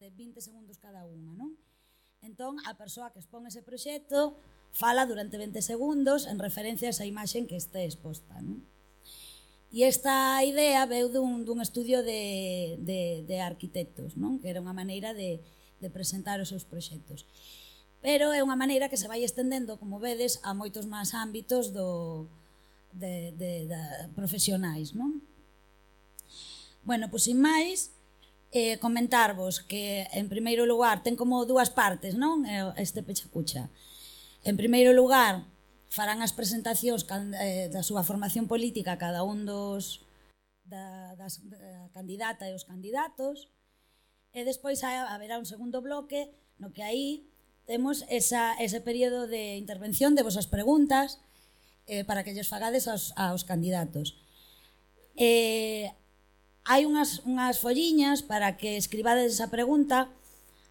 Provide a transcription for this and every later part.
de 20 segundos cada unha, non? Entón, a persoa que expón ese proxecto fala durante 20 segundos en referencia a esa imaxe que este exposta, non? E esta idea veu dun, dun estudio de, de, de arquitectos, non? que era unha maneira de, de presentar os seus proxectos. Pero é unha maneira que se vai estendendo, como vedes, a moitos máis ámbitos do, de, de, de, de profesionais. Non? Bueno, pois sin máis, eh, comentarvos que, en primeiro lugar, ten como dúas partes, non? Eh, este pechacucha. En primeiro lugar, farán as presentacións eh, da súa formación política cada un dos da, das, da candidata e os candidatos, e despois haberá un segundo bloque no que aí temos esa, ese período de intervención de vosas preguntas eh, para que lles fagades aos, aos candidatos. Eh, hai unhas, unhas folliñas para que escribades esa pregunta.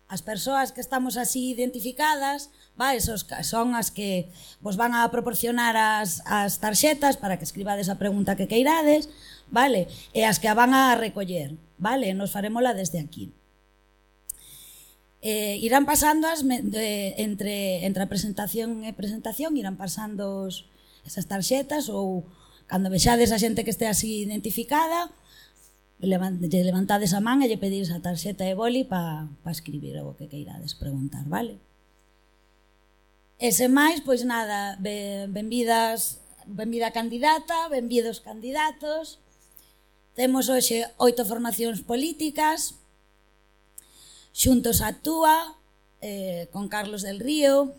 As persoas que estamos así identificadas va, esos son as que vos van a proporcionar as, as tarxetas para que escribades a pregunta que queirades vale? E as que a van a recoller vale? Nos farémola desde aquí. Eh, irán pasando as de, entre, entre a presentación e presentación irán pasando os, esas tarxetas ou cando vexades a xente que este así identificada lle levantades a man e lle pedires a tarxeta e boli para pa escribir o que queirades preguntar, vale? E sen máis, pois nada, ben, benvidas, benvida candidata, benvidos candidatos. Temos hoxe oito formacións políticas, Xuntos Actúa, eh, con Carlos del Río,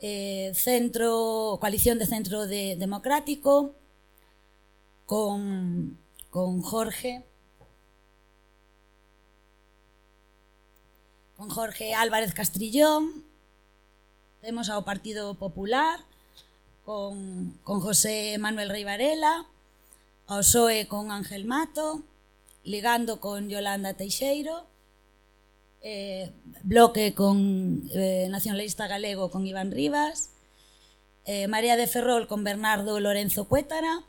eh, Centro, Coalición de Centro de, Democrático, con con Jorge. Con Jorge Álvarez Castrillón. Temos ao Partido Popular con, con José Manuel Rey Varela, ao PSOE con Ángel Mato, ligando con Yolanda Teixeiro, eh, Bloque con eh, Nacionalista Galego con Iván Rivas, eh, María de Ferrol con Bernardo Lorenzo Cuétara,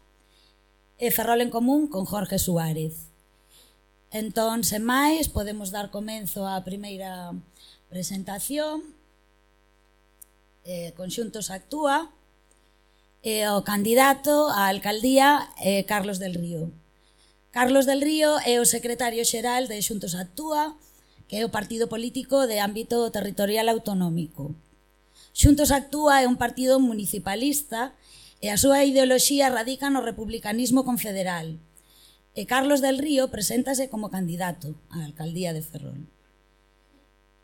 e Ferrol en Común con Jorge Suárez. Entón, sen máis, podemos dar comenzo á primeira presentación. Eh, Conxuntos actúa e eh, o candidato á alcaldía é eh, Carlos del Río. Carlos del Río é o secretario xeral de Xuntos Actúa, que é o partido político de ámbito territorial autonómico. Xuntos Actúa é un partido municipalista e a súa ideoloxía radica no republicanismo confederal. E Carlos del Río preséntase como candidato á alcaldía de Ferrol.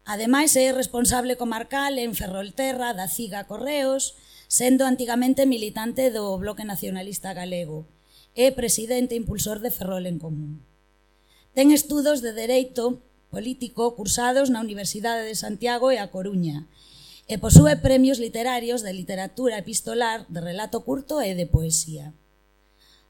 Ademais, é responsable comarcal en Ferrolterra da Ciga Correos, sendo antigamente militante do Bloque Nacionalista Galego e presidente impulsor de Ferrol en Común. Ten estudos de Dereito Político cursados na Universidade de Santiago e a Coruña e posúe premios literarios de literatura epistolar, de relato curto e de poesía.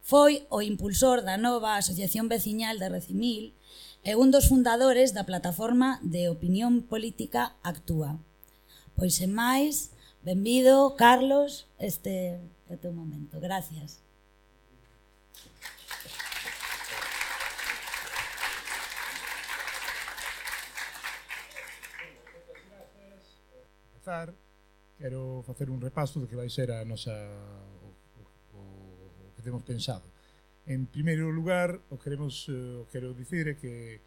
Foi o impulsor da nova Asociación Veciñal de Recimil e un dos fundadores da plataforma de opinión política Actúa. Pois en máis, benvido, Carlos, este é teu momento. Gracias. comenzar, quero facer un repaso do que vai ser a nosa o, o, o que temos pensado. En primeiro lugar, o queremos eh, o quero dicir é que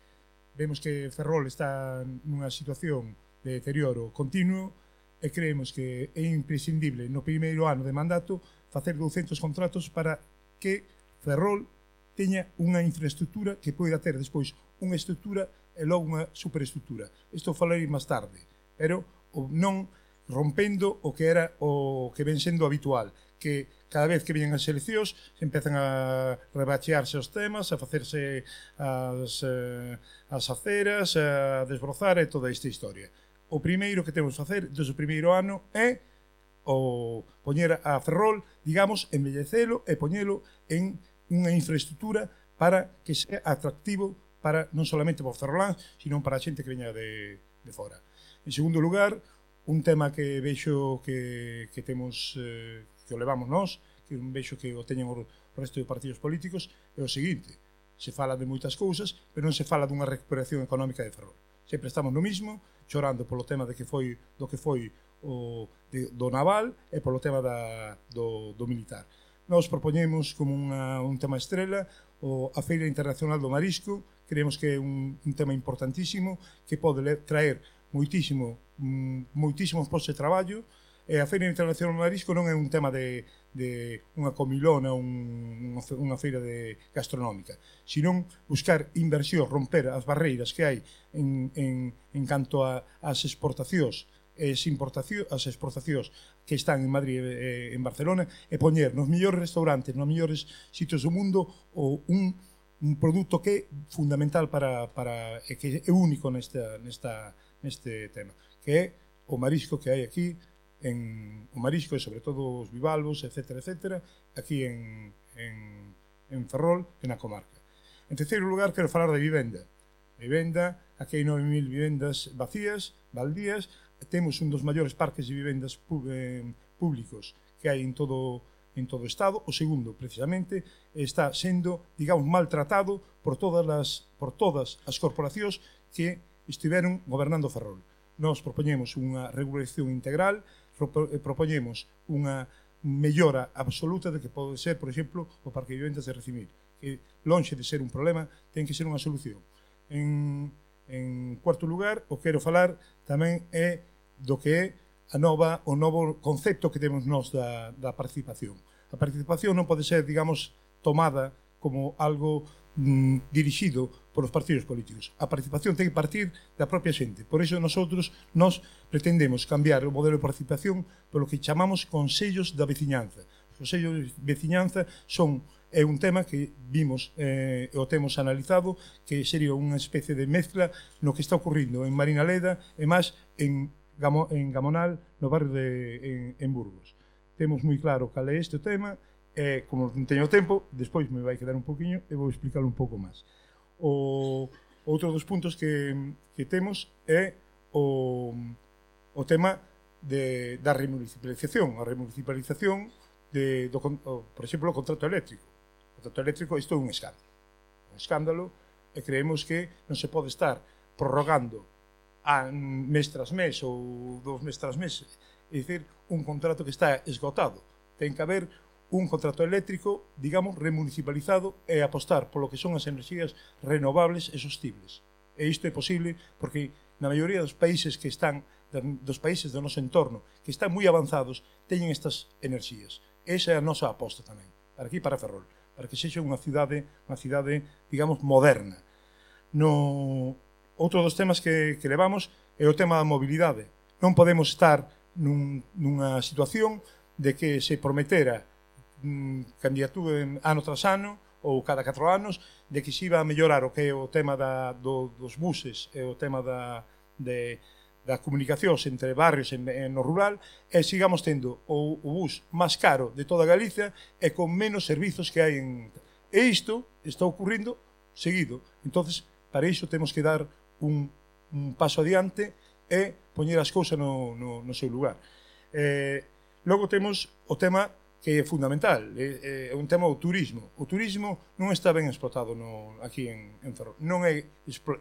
vemos que Ferrol está nunha situación de deterioro continuo e creemos que é imprescindible no primeiro ano de mandato facer 200 contratos para que Ferrol teña unha infraestructura que poida ter despois unha estructura e logo unha superestructura. Isto falarei máis tarde, pero non rompendo o que era o que ven sendo habitual, que cada vez que viñen as eleccións se empezan a rebachearse os temas, a facerse as, eh, as aceras, a desbrozar e toda esta historia. O primeiro que temos que facer desde o primeiro ano é o poñer a Ferrol, digamos, embellecelo e poñelo en unha infraestructura para que sea atractivo para non solamente para o Ferrolán, sino para a xente que veña de, de fora. En segundo lugar, un tema que vexo que, que temos eh, que o levamos nós, que un vexo que o teñen o resto de partidos políticos, é o seguinte, se fala de moitas cousas, pero non se fala dunha recuperación económica de Ferrol. Sempre estamos no mismo, chorando polo tema de que foi do que foi o de, do naval e polo tema da, do, do militar. Nós propoñemos como unha, un tema estrela o, a Feira Internacional do Marisco, creemos que é un, un tema importantísimo que pode traer moitísimo, mm, moitísimos postos de traballo, e a Feira Internacional do Marisco non é un tema de, de unha comilona, un, unha feira de gastronómica, senón buscar inversión, romper as barreiras que hai en, en, en canto a, as exportacións as importacións, as exportacións que están en Madrid e en Barcelona e poñer nos millores restaurantes, nos millores sitios do mundo o un, un produto que é fundamental para, para que é único nesta, nesta, neste tema, que é o marisco que hai aquí, en o marisco e sobre todo os bivalvos, etc, etc, aquí en, en, en Ferrol e na comarca. En terceiro lugar, quero falar de vivenda. Vivenda, aquí hai 9.000 vivendas vacías, baldías, temos un dos maiores parques de vivendas eh, públicos que hai en todo en todo o Estado, o segundo, precisamente, está sendo, digamos, maltratado por todas as, por todas as corporacións que estiveron gobernando Ferrol. Nós propoñemos unha regulación integral, eh, propoñemos unha mellora absoluta de que pode ser, por exemplo, o parque de vivendas de recibir, que lonxe de ser un problema, ten que ser unha solución. En, en cuarto lugar, o quero falar tamén é do que é a nova, o novo concepto que temos nós da, da participación. A participación non pode ser, digamos, tomada como algo mm, dirixido polos partidos políticos. A participación ten que partir da propia xente. Por iso nosotros nos pretendemos cambiar o modelo de participación polo que chamamos consellos da veciñanza. Os consellos de veciñanza son é un tema que vimos eh, o temos analizado que sería unha especie de mezcla no que está ocurrindo en Marina Leda e máis en, Gamo, en Gamonal no barrio de en, en Burgos. Temos moi claro cal é este tema eh, como non teño tempo, despois me vai quedar un poquinho e vou explicar un pouco máis. O outro dos puntos que, que temos é o, o tema de, da remunicipalización, a remunicipalización de, do, o, por exemplo, o contrato eléctrico. O contrato eléctrico, isto é un escándalo. Un escándalo e creemos que non se pode estar prorrogando a mes tras mes ou dos mes tras mes, é dicir, un contrato que está esgotado. Ten que haber un contrato eléctrico, digamos, remunicipalizado e apostar polo que son as enerxías renovables e sostibles. E isto é posible porque na maioría dos países que están dos países do noso entorno que están moi avanzados teñen estas enerxías. Esa é a nosa aposta tamén, para aquí para Ferrol, para que sexa unha cidade, unha cidade, digamos, moderna. No outro dos temas que que levamos é o tema da mobilidade. Non podemos estar nun, nunha situación de que se prometera mm, candidatura ano tras ano ou cada 4 anos de que se iba a mellorar o que é o tema da, do, dos buses e o tema da, de, da comunicacións entre barrios en, en no rural e sigamos tendo o, o bus máis caro de toda Galicia e con menos servizos que hai en... E isto está ocurrindo seguido. entonces para iso temos que dar un, un paso adiante e poñer as cousas no, no, no seu lugar. Eh, logo temos o tema que é fundamental, é, é un tema do turismo. O turismo non está ben explotado no, aquí en, en Ferrol. Non é,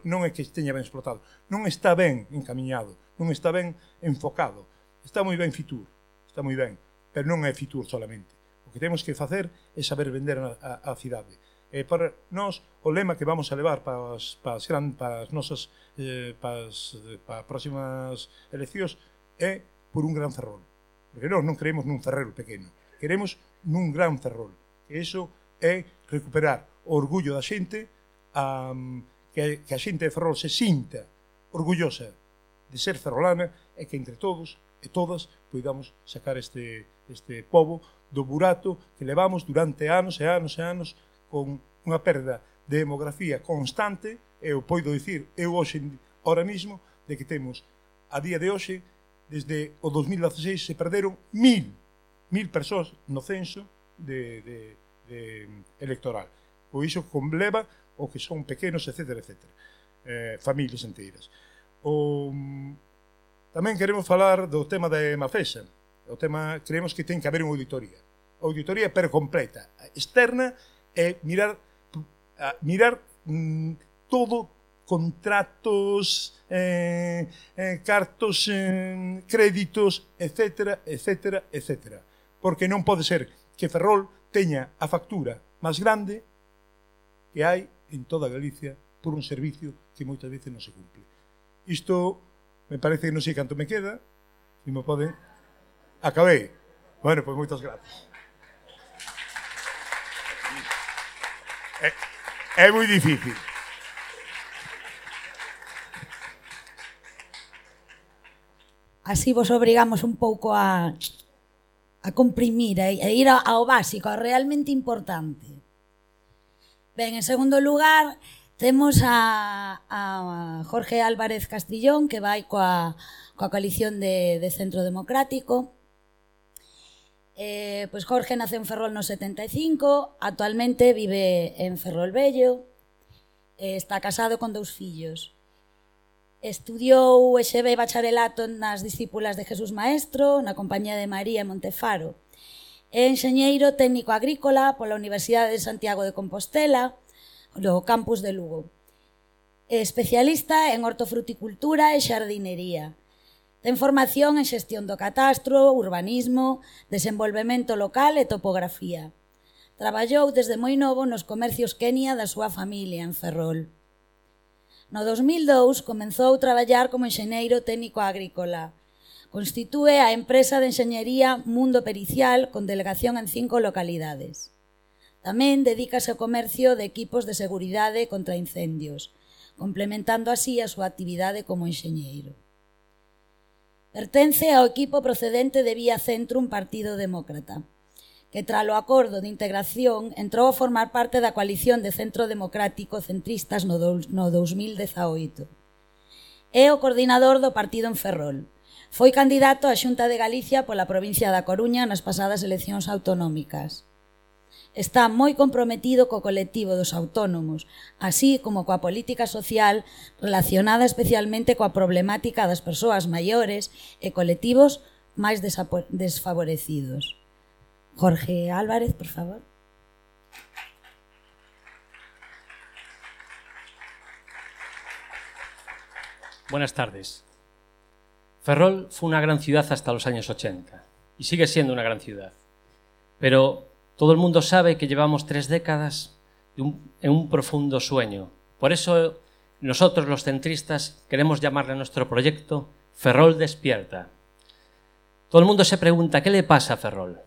non é que esteña ben explotado, non está ben encaminhado, non está ben enfocado. Está moi ben Fitur, está moi ben, pero non é Fitur solamente. O que temos que facer é saber vender a, a, a cidade. Eh, e para nós, o lema que vamos a levar para as, para as, gran, para as nosas eh, para, as, para as próximas eleccións é por un gran Ferrol. Porque nós non creemos nun Ferrero pequeno queremos nun gran Ferrol. E iso é recuperar o orgullo da xente, a, que, que a xente de Ferrol se sinta orgullosa de ser ferrolana e que entre todos e todas poidamos sacar este, este povo do burato que levamos durante anos e anos e anos con unha perda de demografía constante e eu poido dicir eu hoxe ora mismo de que temos a día de hoxe desde o 2016 se perderon mil mil persoas no censo de, de, de mm, electoral. O iso conleva o que son pequenos, etc. etc. Eh, familias enteiras. O, mm, tamén queremos falar do tema da Mafesa. O tema, creemos que ten que haber unha auditoría. Auditoría pero completa, externa, e mirar a, mirar mm, todo contratos, eh, eh, cartos, eh, créditos, etcétera, etcétera, etcétera porque non pode ser que Ferrol teña a factura máis grande que hai en toda Galicia por un servicio que moitas veces non se cumple. Isto me parece que non sei canto me queda, se me poden... Acabei. Bueno, pois moitas gracias. É, é moi difícil. Así vos obrigamos un pouco a a comprimir, a, a ir ao básico, ao realmente importante. Ben, en segundo lugar, temos a, a Jorge Álvarez Castrillón, que vai coa, coa coalición de, de Centro Democrático, Eh, pois Jorge nace en Ferrol no 75, actualmente vive en Ferrol Bello, eh, está casado con dous fillos. Estudiou e xeve bacharelato nas discípulas de Jesús Maestro, na Compañía de María Montefaro. É enxeñeiro técnico agrícola pola Universidade de Santiago de Compostela, no campus de Lugo. É especialista en hortofruticultura e xardinería. Ten formación en xestión do catastro, urbanismo, desenvolvemento local e topografía. Traballou desde moi novo nos comercios Kenia da súa familia en Ferrol. No 2002 comezou a traballar como enxeñeiro técnico agrícola. Constitúe a empresa de enxeñería Mundo Pericial con delegación en cinco localidades. Tamén dedícase ao comercio de equipos de seguridade contra incendios, complementando así a súa actividade como enxeñeiro. Pertence ao equipo procedente de Vía Centrum Partido Demócrata que tralo acordo de integración entrou a formar parte da coalición de Centro Democrático Centristas no, do, no 2018. É o coordinador do partido en Ferrol. Foi candidato á Xunta de Galicia pola provincia da Coruña nas pasadas eleccións autonómicas. Está moi comprometido co colectivo dos autónomos, así como coa política social relacionada especialmente coa problemática das persoas maiores e colectivos máis desfavorecidos. Jorge Álvarez, por favor. Buenas tardes. Ferrol fue una gran ciudad hasta los años 80 y sigue siendo una gran ciudad. Pero todo el mundo sabe que llevamos tres décadas en un profundo sueño. Por eso nosotros los centristas queremos llamarle a nuestro proyecto Ferrol despierta. Todo el mundo se pregunta, ¿qué le pasa a Ferrol?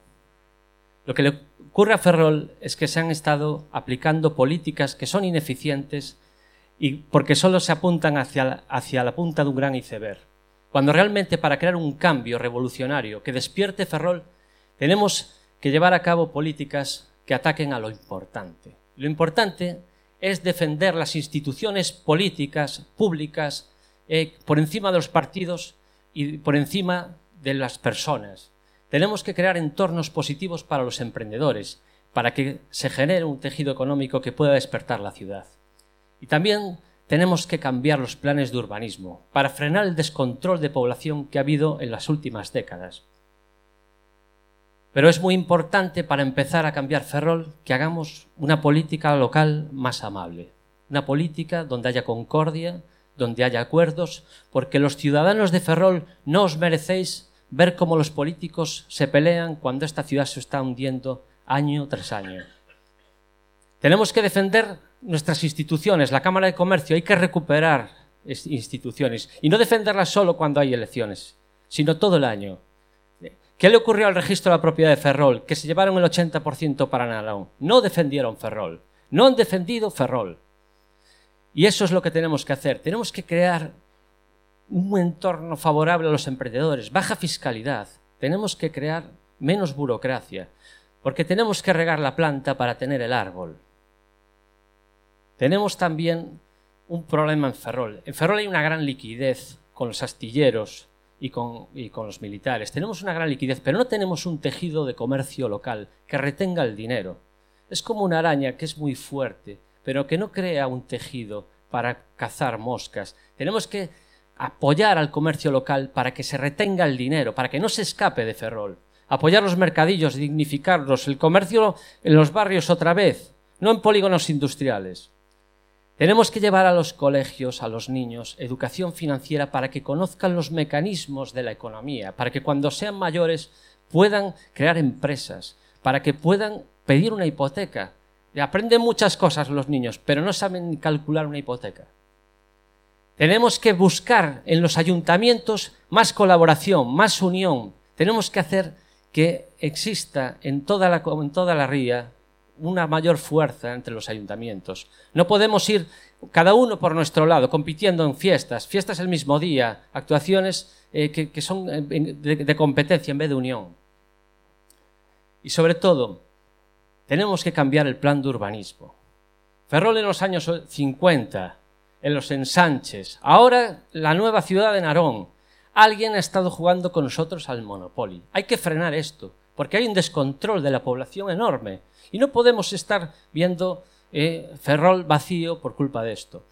Lo que le ocurre a Ferrol es que se han estado aplicando políticas que son ineficientes y porque solo se apuntan hacia la, punta de un gran iceberg. Cuando realmente para crear un cambio revolucionario que despierte Ferrol, tenemos que llevar a cabo políticas que ataquen a lo importante. Lo importante es defender las instituciones políticas, públicas, eh, por encima de los partidos y por encima de las personas. Tenemos que crear entornos positivos para los emprendedores, para que se genere un tejido económico que pueda despertar la ciudad. Y también tenemos que cambiar los planes de urbanismo para frenar el descontrol de población que ha habido en las últimas décadas. Pero es muy importante para empezar a cambiar Ferrol que hagamos una política local más amable, una política donde haya concordia, donde haya acuerdos, porque los ciudadanos de Ferrol no os merecéis ver cómo los políticos se pelean cuando esta ciudad se está hundiendo año tras año. Tenemos que defender nuestras instituciones, la Cámara de Comercio, hay que recuperar instituciones y no defenderlas solo cuando hay elecciones, sino todo el año. ¿Qué le ocurrió al registro de la propiedad de Ferrol? Que se llevaron el 80% para Nalón. No defendieron Ferrol. No han defendido Ferrol. Y eso es lo que tenemos que hacer. Tenemos que crear un entorno favorable a los emprendedores, baja fiscalidad. Tenemos que crear menos burocracia, porque tenemos que regar la planta para tener el árbol. Tenemos también un problema en Ferrol. En Ferrol hay una gran liquidez con los astilleros y con, y con, los militares. Tenemos una gran liquidez, pero no tenemos un tejido de comercio local que retenga el dinero. Es como una araña que es muy fuerte, pero que no crea un tejido para cazar moscas. Tenemos que apoyar al comercio local para que se retenga el dinero, para que no se escape de Ferrol, apoyar los mercadillos, dignificarlos, el comercio en los barrios otra vez, no en polígonos industriales. Tenemos que llevar a los colegios, a los niños, educación financiera para que conozcan los mecanismos de la economía, para que cuando sean mayores puedan crear empresas, para que puedan pedir una hipoteca. Aprenden muchas cosas los niños, pero no saben calcular una hipoteca. Tenemos que buscar en los ayuntamientos más colaboración, más unión. Tenemos que hacer que exista en toda la, en ría una mayor fuerza entre los ayuntamientos. No podemos ir cada uno por nuestro lado, compitiendo en fiestas, fiestas el mismo día, actuaciones eh, que, son eh, de, de competencia en vez de unión. Y sobre todo, tenemos que cambiar el plan de urbanismo. Ferrol en los años 50, en los ensanches, ahora la nueva ciudad de Narón. Alguien ha estado jugando con nosotros al Monopoly. Hay que frenar esto, porque hay un descontrol de la población enorme. Y no podemos estar viendo eh, Ferrol vacío por culpa de esto.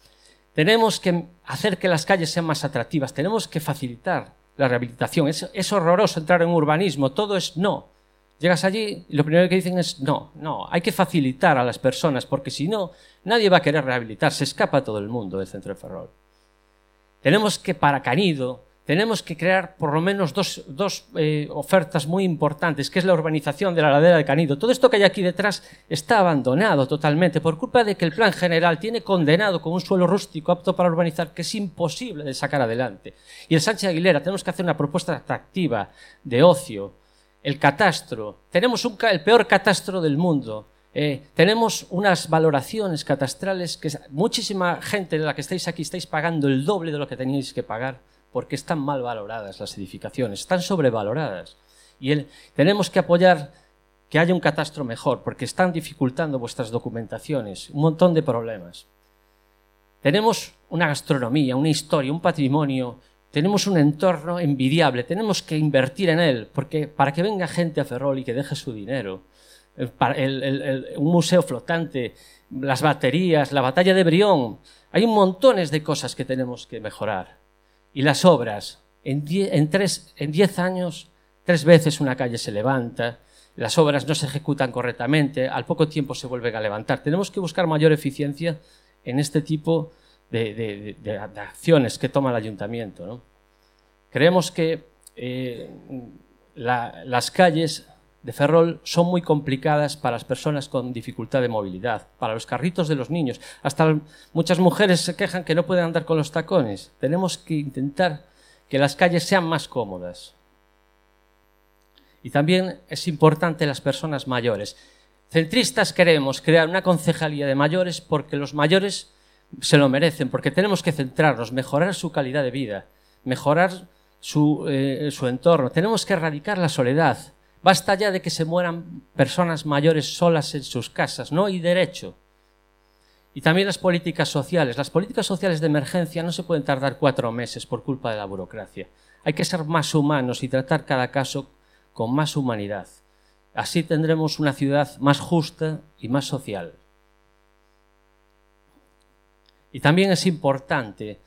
Tenemos que hacer que las calles sean más atractivas, tenemos que facilitar la rehabilitación. Es, es horroroso entrar en urbanismo, todo es no. Llegas allí y lo primero que dicen es no, no, hay que facilitar a las personas porque si no, nadie va a querer rehabilitar, se escapa todo el mundo del centro de Ferrol. Tenemos que para Canido tenemos que crear por lo menos dos, dos eh, ofertas muy importantes, que es la urbanización de la ladera de Canido. Todo esto que hay aquí detrás está abandonado totalmente por culpa de que el plan general tiene condenado con un suelo rústico apto para urbanizar que es imposible de sacar adelante. Y el Sánchez Aguilera tenemos que hacer una propuesta atractiva de ocio. El catastro. Tenemos el peor catastro del mundo. Eh, tenemos unas valoraciones catastrales que muchísima gente de la que estáis aquí estáis pagando el doble de lo que teníais que pagar porque están mal valoradas las edificaciones, están sobrevaloradas. Y tenemos que apoyar que haya un catastro mejor, porque están dificultando vuestras documentaciones, un montón de problemas. Tenemos una gastronomía, una historia, un patrimonio, tenemos un entorno envidiable, tenemos que invertir en él, porque para que venga gente a Ferrol y que deje su dinero, un museo flotante, las baterías, la batalla de Brión, hay montones de cosas que tenemos que mejorar. Y las obras, en diez, años, tres veces una calle se levanta, las obras no se ejecutan correctamente, al poco tiempo se vuelven a levantar. Tenemos que buscar mayor eficiencia en este tipo de, acciones que toma el ayuntamiento. Creemos que eh, las calles de Ferrol son muy complicadas para las personas con dificultad de movilidad, para los carritos de los niños. Hasta muchas mujeres se quejan que no pueden andar con los tacones. Tenemos que intentar que las calles sean más cómodas. Y también es importante las personas mayores. Centristas queremos crear una concejalía de mayores porque los mayores se lo merecen, porque tenemos que centrarnos, mejorar su calidad de vida, mejorar su, eh, su entorno. Tenemos que erradicar la soledad, Basta ya de que se mueran personas mayores solas en sus casas, no hay derecho. Y también las políticas sociales. Las políticas sociales de emergencia no se pueden tardar cuatro meses por culpa de la burocracia. Hay que ser más humanos y tratar cada caso con más humanidad. Así tendremos una ciudad más justa y más social. Y también es importante,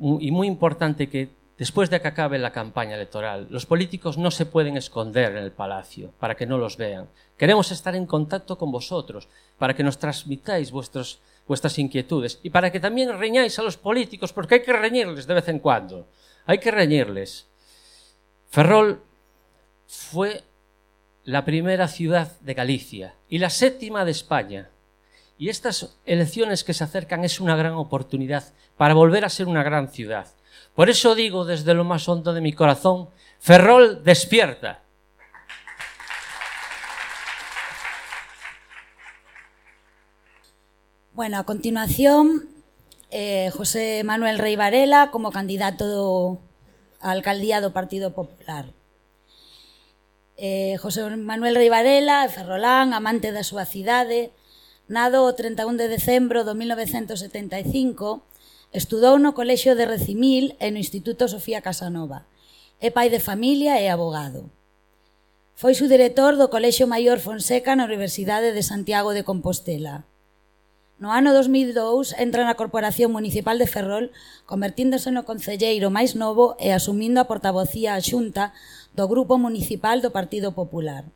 y muy importante, que Después de que acabe la campaña electoral, los políticos no se pueden esconder en el palacio para que no los vean. Queremos estar en contacto con vosotros para que nos transmitáis vuestras inquietudes y para que también reñáis a los políticos, porque hay que reñirles de vez en cuando. Hay que reñirles. Ferrol fue la primera ciudad de Galicia y la séptima de España. Y estas elecciones que se acercan es una gran oportunidad para volver a ser una gran ciudad por eso digo desde lo más hondo de mi corazón, Ferrol despierta. Bueno, a continuación, eh, José Manuel Rey Varela como candidato a alcaldía do Partido Popular. Eh, José Manuel Rey Varela, ferrolán, amante da súa cidade, Nado o 31 de decembro do 1975, estudou no Colexio de Recimil e no Instituto Sofía Casanova. É pai de familia e abogado. Foi subdirector do Colexio Maior Fonseca na Universidade de Santiago de Compostela. No ano 2002 entra na Corporación Municipal de Ferrol, convertíndose no concelleiro máis novo e asumindo a portavocía a xunta do Grupo Municipal do Partido Popular.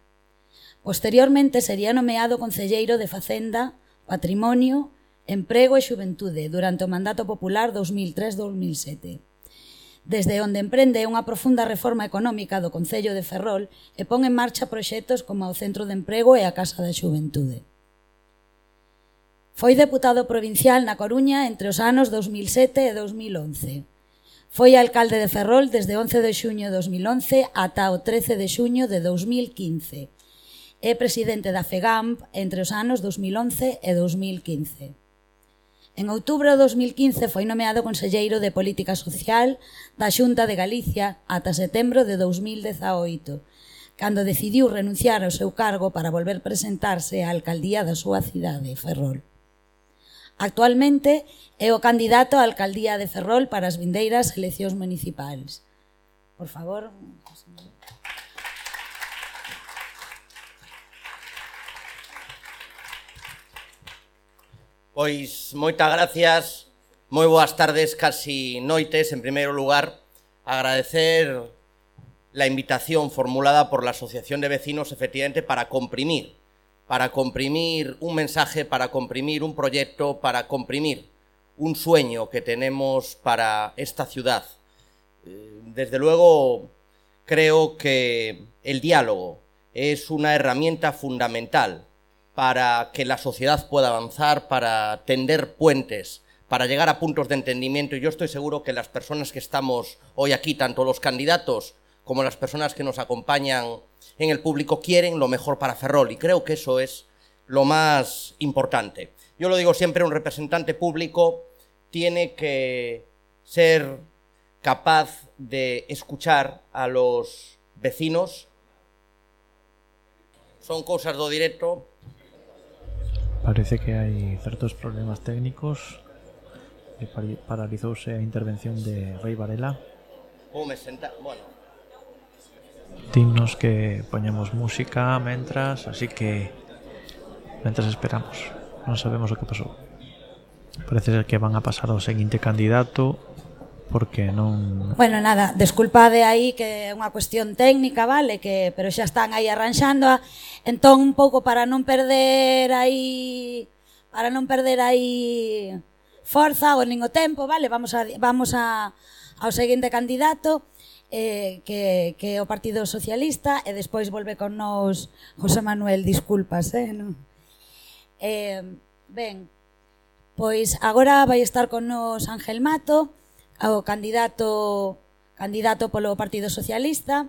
Posteriormente sería nomeado concelleiro de Facenda, Patrimonio, Emprego e Xuventude durante o mandato popular 2003-2007. Desde onde emprende unha profunda reforma económica do Concello de Ferrol e pon en marcha proxectos como o Centro de Emprego e a Casa da Xuventude. Foi deputado provincial na Coruña entre os anos 2007 e 2011. Foi alcalde de Ferrol desde 11 de xuño de 2011 ata o 13 de xuño de 2015 e presidente da FEGAMP entre os anos 2011 e 2015. En outubro de 2015 foi nomeado Conselleiro de Política Social da Xunta de Galicia ata setembro de 2018, cando decidiu renunciar ao seu cargo para volver presentarse á alcaldía da súa cidade, Ferrol. Actualmente é o candidato á alcaldía de Ferrol para as vindeiras eleccións municipais. Por favor, señor. Pois moitas gracias, moi boas tardes, casi noites. En primeiro lugar, agradecer la invitación formulada por la Asociación de Vecinos, efectivamente, para comprimir, para comprimir un mensaje, para comprimir un proyecto, para comprimir un sueño que tenemos para esta ciudad. Eh, desde luego, creo que el diálogo es una herramienta fundamental para que la sociedad pueda avanzar, para tender puentes, para llegar a puntos de entendimiento. Y yo estoy seguro que las personas que estamos hoy aquí, tanto los candidatos como las personas que nos acompañan en el público, quieren lo mejor para Ferrol. Y creo que eso es lo más importante. Yo lo digo siempre, un representante público tiene que ser capaz de escuchar a los vecinos. Son cosas do directo, Parece que hai certos problemas técnicos eh, e paralizouse a intervención de Rei Varela. Vou me senta, bueno. Dinos que poñemos música mentras, así que mentras esperamos. Non sabemos o que pasou. Parece ser que van a pasar ao seguinte candidato porque non Bueno, nada, desculpade aí que é unha cuestión técnica, vale, que pero xa están aí arranxando, -a. entón un pouco para non perder aí para non perder aí forza ou nin o tempo, vale, vamos a vamos a ao seguinte candidato eh, que, que é o Partido Socialista e despois volve con nos José Manuel, disculpas, eh, non? Eh, ben, pois agora vai estar con nos Ángel Mato, ao candidato candidato polo Partido Socialista,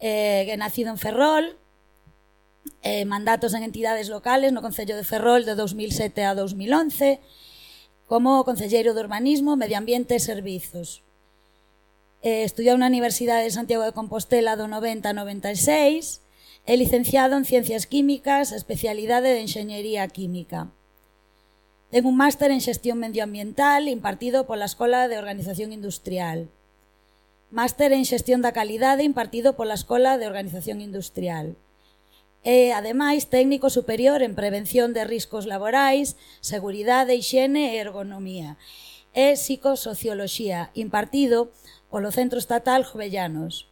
eh, que nacido en Ferrol, eh, mandatos en entidades locales no Concello de Ferrol de 2007 a 2011, como Concelleiro de Urbanismo, Medio Ambiente e Servizos. Eh, estudiou na Universidade de Santiago de Compostela do 90 a 96 e licenciado en Ciencias Químicas, especialidade de Enxeñería Química. Ten un máster en Xestión Medioambiental impartido pola Escola de Organización Industrial. Máster en Xestión da Calidade impartido pola Escola de Organización Industrial. E, ademais, técnico superior en Prevención de Riscos Laborais, Seguridade, Higiene e Ergonomía e Psicosocioloxía, impartido polo Centro Estatal Jovellanos.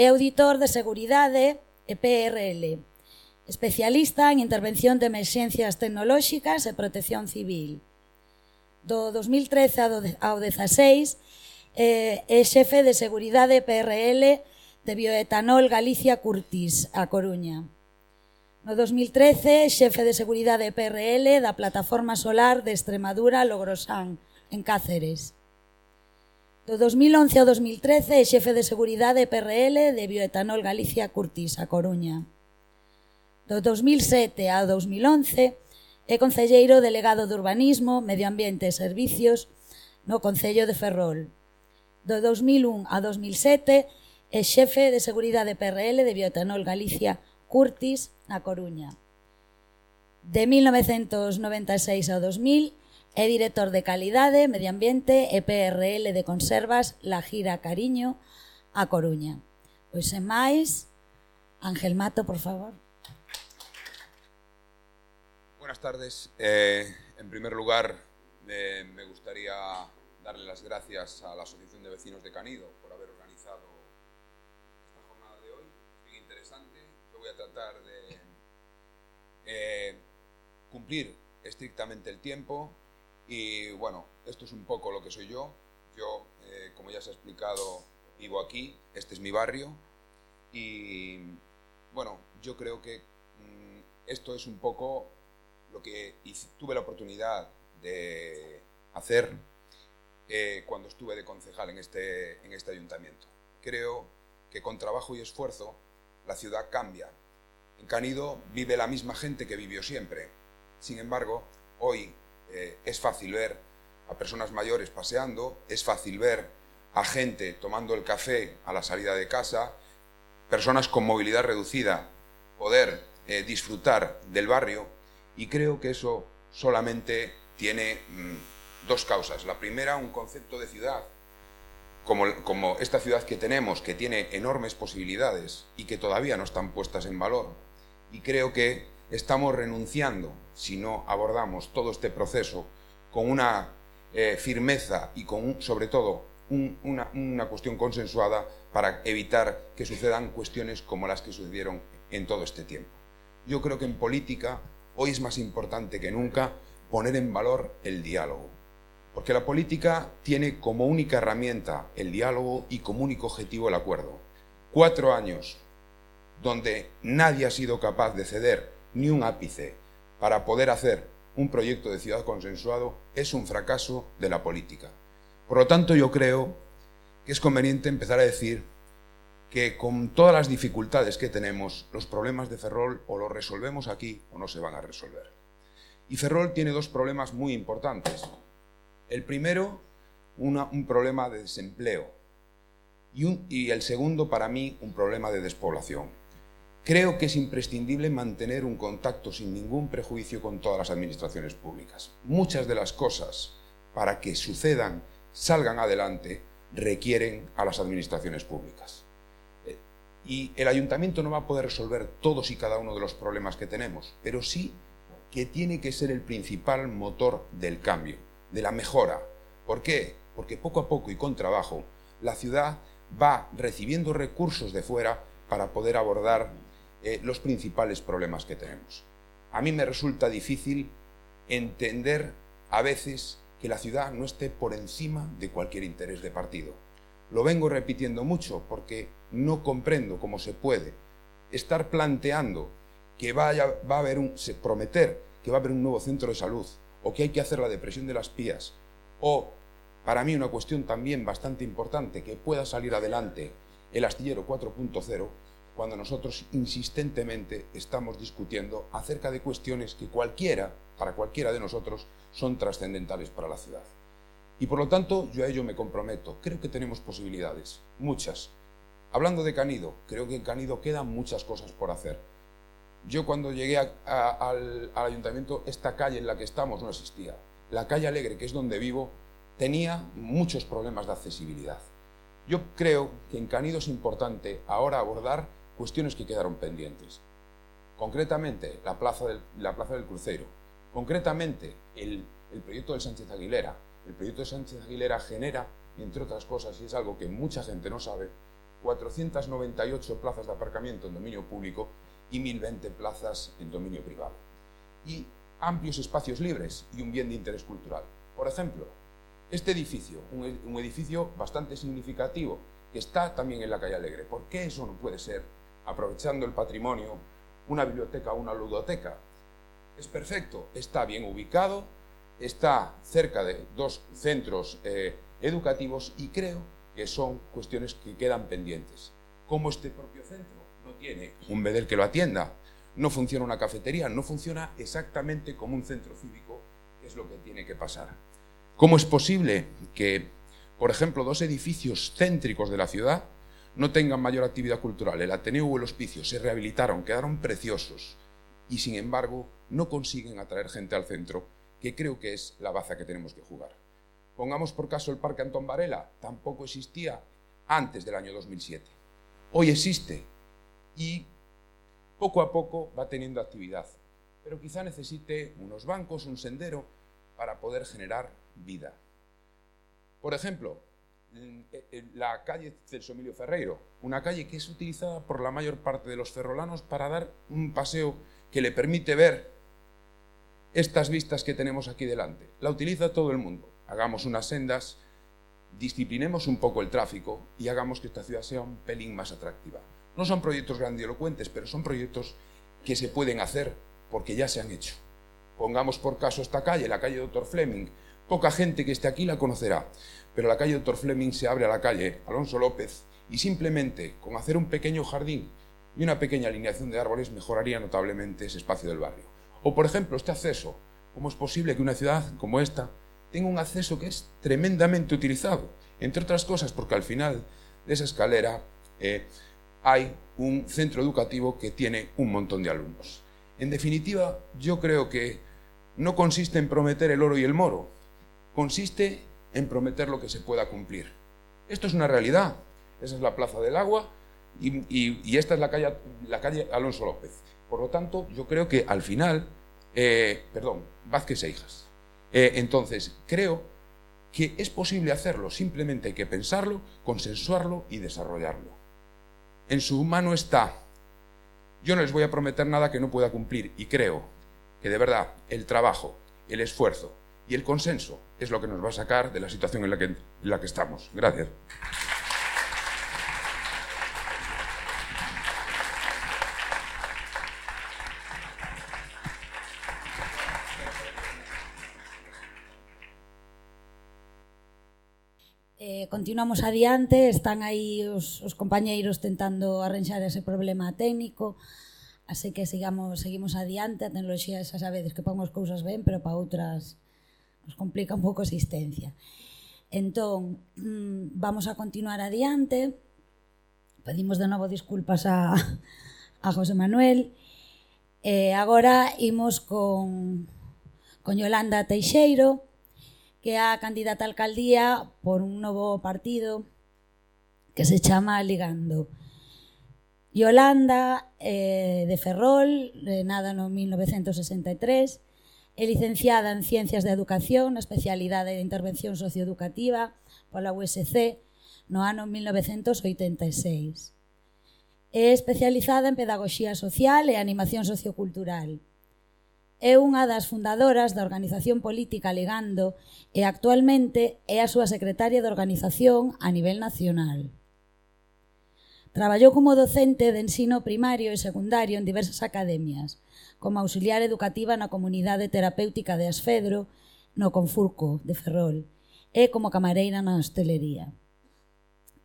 É auditor de Seguridade e PRL especialista en intervención de emerxencias tecnolóxicas e protección civil. Do 2013 ao 16 eh, é xefe de Seguridade PRL de Bioetanol Galicia Curtis, a Coruña. No 2013, xefe de Seguridade PRL da Plataforma Solar de Extremadura Logrosán, en Cáceres. Do 2011 ao 2013, xefe de Seguridade PRL de Bioetanol Galicia Curtis, a Coruña. Do 2007 ao 2011 é concelleiro delegado de Urbanismo, Medio Ambiente e Servicios no Concello de Ferrol. Do 2001 a 2007 é xefe de Seguridade PRL de Biotanol Galicia Curtis na Coruña. De 1996 ao 2000 é director de Calidade, Medio Ambiente e PRL de Conservas La Gira Cariño a Coruña. Pois sen máis, Ángel Mato, por favor. Buenas tardes. Eh, en primer lugar, eh, me gustaría darle las gracias a la Asociación de Vecinos de Canido por haber organizado esta jornada de hoy. Muy interesante. Yo voy a tratar de eh, cumplir estrictamente el tiempo y bueno, esto es un poco lo que soy yo. Yo, eh, como ya se ha explicado, vivo aquí, este es mi barrio y bueno, yo creo que mm, esto es un poco lo que tuve la oportunidad de hacer eh, cuando estuve de concejal en este, en este ayuntamiento. Creo que con trabajo y esfuerzo la ciudad cambia. En Canido vive la misma gente que vivió siempre. Sin embargo, hoy eh, es fácil ver a personas mayores paseando, es fácil ver a gente tomando el café a la salida de casa, personas con movilidad reducida poder eh, disfrutar del barrio y creo que eso solamente tiene mm, dos causas. La primera, un concepto de ciudad, como, como esta ciudad que tenemos, que tiene enormes posibilidades y que todavía no están puestas en valor. Y creo que estamos renunciando, si no abordamos todo este proceso con una eh, firmeza y con, sobre todo, una, una cuestión consensuada para evitar que sucedan cuestiones como las que sucedieron en todo este tiempo. Yo creo que en política hoy es más importante que nunca poner en valor el diálogo, porque la política tiene como única herramienta el diálogo y como único objetivo el acuerdo. Cuatro años donde nadie ha sido capaz de ceder ni un ápice para poder hacer un proyecto de ciudad consensuado es un fracaso de la política. Por lo tanto, yo creo que es conveniente empezar a decir que con todas las dificultades que tenemos, los problemas de Ferrol o los resolvemos aquí o no se van a resolver. Y Ferrol tiene dos problemas muy importantes. El primero, un problema de desempleo. Y, el segundo, para mí, un problema de despoblación. Creo que es imprescindible mantener un contacto sin ningún prejuicio con todas las administraciones públicas. Muchas de las cosas para que sucedan, salgan adelante, requieren a las administraciones públicas. Y el ayuntamiento no va a poder resolver todos y cada uno de los problemas que tenemos, pero sí que tiene que ser el principal motor del cambio, de la mejora. ¿Por qué? Porque poco a poco y con trabajo, la ciudad va recibiendo recursos de fuera para poder abordar eh, los principales problemas que tenemos. A mí me resulta difícil entender a veces que la ciudad no esté por encima de cualquier interés de partido. Lo vengo repitiendo mucho porque no comprendo cómo se puede estar planteando que vaya, va a haber un, prometer que va a haber un nuevo centro de salud, o que hay que hacer la depresión de las pías, o, para mí una cuestión también bastante importante, que pueda salir adelante el astillero 4.0, cuando nosotros insistentemente estamos discutiendo acerca de cuestiones que cualquiera, para cualquiera de nosotros, son trascendentales para la ciudad. Y por lo tanto, yo a ello me comprometo. Creo que tenemos posibilidades, muchas, Hablando de Canido, creo que en Canido quedan muchas cosas por hacer. Yo cuando llegué al, ayuntamiento, esta calle en la que estamos no existía. La calle Alegre, que es donde vivo, tenía muchos problemas de accesibilidad. Yo creo que en Canido es importante ahora abordar cuestiones que quedaron pendientes. Concretamente, la Plaza del, la plaza del Crucero. Concretamente, el, el proyecto del Sánchez Aguilera. El proyecto de Sánchez Aguilera genera, entre otras cosas, y es algo que mucha gente no sabe, 498 plazas de aparcamiento en dominio público y 1.020 plazas en dominio privado. Y amplios espacios libres y un bien de interés cultural. Por ejemplo, este edificio, un, edificio bastante significativo, que está también en la calle Alegre. ¿Por qué eso no puede ser, aprovechando el patrimonio, una biblioteca o una ludoteca? Es perfecto, está bien ubicado, está cerca de dos centros eh, educativos y creo que son cuestiones que quedan pendientes. Como este propio centro no tiene un bedel que lo atienda, no funciona una cafetería, no funciona exactamente como un centro cívico, es lo que tiene que pasar. ¿Cómo es posible que, por ejemplo, dos edificios céntricos de la ciudad no tengan mayor actividad cultural? El Ateneo o el Hospicio se rehabilitaron, quedaron preciosos y, sin embargo, no consiguen atraer gente al centro, que creo que es la baza que tenemos que jugar. Pongamos por caso el Parque Antón Varela, tampoco existía antes del año 2007. Hoy existe y poco a poco va teniendo actividad, pero quizá necesite unos bancos, un sendero para poder generar vida. Por ejemplo, la calle Celso Emilio Ferreiro, una calle que es utilizada por la mayor parte de los ferrolanos para dar un paseo que le permite ver estas vistas que tenemos aquí delante. La utiliza todo el mundo. Hagamos unas sendas, disciplinemos un poco el tráfico y hagamos que esta ciudad sea un pelín más atractiva. No son proyectos grandilocuentes, pero son proyectos que se pueden hacer porque ya se han hecho. Pongamos por caso esta calle, la calle Dr. Fleming. Poca gente que esté aquí la conocerá, pero la calle Dr. Fleming se abre a la calle Alonso López y simplemente con hacer un pequeño jardín y una pequeña alineación de árboles mejoraría notablemente ese espacio del barrio. O por ejemplo, este acceso. ¿Cómo es posible que una ciudad como esta tenga un acceso que es tremendamente utilizado? Entre otras cosas porque al final de esa escalera eh, hay un centro educativo que tiene un montón de alumnos. En definitiva, yo creo que no consiste en prometer el oro y el moro, consiste en prometer lo que se pueda cumplir. Esto es una realidad. Esa es la Plaza del Agua y, esta es la calle, la calle Alonso López. Por lo tanto, yo creo que al final, eh, perdón, Vázquez e Hijas. Eh, entonces, creo que es posible hacerlo, simplemente hay que pensarlo, consensuarlo y desarrollarlo. En su mano está. Yo no les voy a prometer nada que no pueda cumplir y creo que de verdad el trabajo, el esfuerzo y el consenso es lo que nos va a sacar de la situación en la que, en la que estamos. Gracias. continuamos adiante, están aí os, os compañeiros tentando arranxar ese problema técnico, así que sigamos, seguimos adiante, a tecnoloxía xa sabedes que pon as cousas ben, pero para outras nos complica un pouco a existencia. Entón, mm, vamos a continuar adiante, pedimos de novo disculpas a, a José Manuel, e eh, agora imos con, con Yolanda Teixeiro, que é a candidata a alcaldía por un novo partido que se chama Ligando. Yolanda, eh, de Ferrol, eh, nada no 1963, é licenciada en Ciencias da Educación, na especialidade de Intervención Socioeducativa pola USC, no ano 1986. É especializada en Pedagogía Social e Animación Sociocultural é unha das fundadoras da organización política Legando e actualmente é a súa secretaria de organización a nivel nacional. Traballou como docente de ensino primario e secundario en diversas academias, como auxiliar educativa na comunidade terapéutica de Asfedro, no Confurco de Ferrol, e como camareira na hostelería.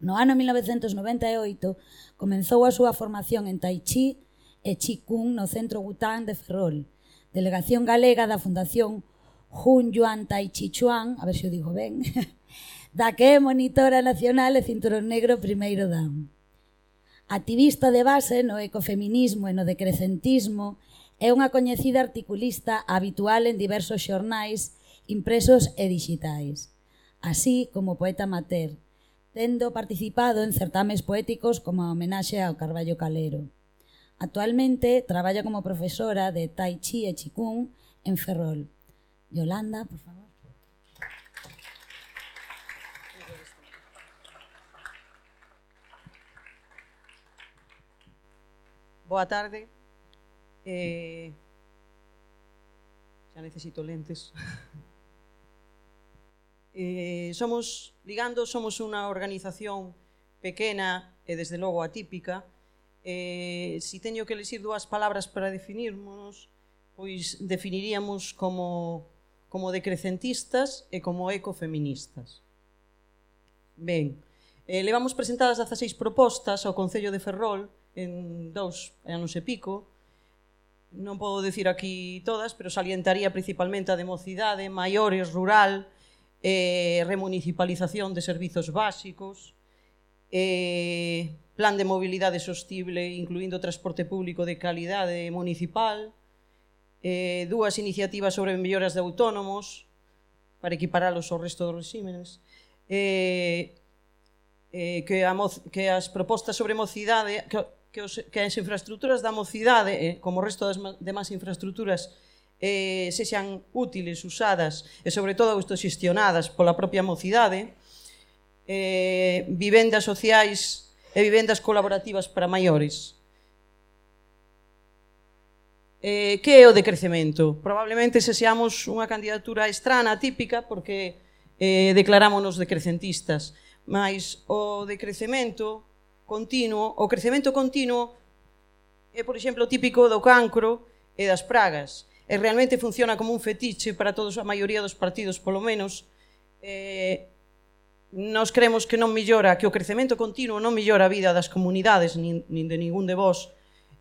No ano 1998 comenzou a súa formación en Tai Chi e Chi Kung no centro Bután de Ferrol, delegación galega da Fundación Jun Yuan Tai Chi Chuan, a ver se o digo ben, da que é monitora nacional e cinturón negro primeiro dan. Activista de base no ecofeminismo e no decrecentismo, é unha coñecida articulista habitual en diversos xornais impresos e digitais, así como poeta amateur, tendo participado en certames poéticos como a homenaxe ao Carballo Calero. Actualmente traballa como profesora de Tai Chi e Chi Kung en Ferrol. Yolanda, por favor. Boa tarde. Eh, xa necesito lentes. eh, somos, ligando, somos unha organización pequena e desde logo atípica, Eh, si teño que elixir dúas palabras para definirmos, pois definiríamos como, como decrecentistas e como ecofeministas. Ben, eh, levamos presentadas 16 propostas ao Concello de Ferrol en dous anos e pico, non podo decir aquí todas, pero salientaría principalmente a de mocidade, maiores, rural, eh, remunicipalización de servizos básicos, eh, plan de mobilidade sostible incluindo transporte público de calidade municipal, eh, dúas iniciativas sobre melloras de autónomos para equiparalos ao resto dos regímenes, eh, eh, que, a moz, que as propostas sobre mocidade, que, que, os, que as infraestructuras da mocidade, eh, como o resto das demás infraestructuras, eh, sexan útiles, usadas e sobre todo autoxestionadas pola propia mocidade, eh, vivendas sociais e vivendas colaborativas para maiores. Eh, que é o decrecemento? Probablemente se seamos unha candidatura estrana, típica, porque eh, declarámonos decrecentistas, mas o decrecemento continuo, o crecemento continuo é, por exemplo, típico do cancro e das pragas, e realmente funciona como un fetiche para todos a maioría dos partidos, polo menos, eh, nos creemos que non millora, que o crecemento continuo non millora a vida das comunidades nin, nin de ningún de vós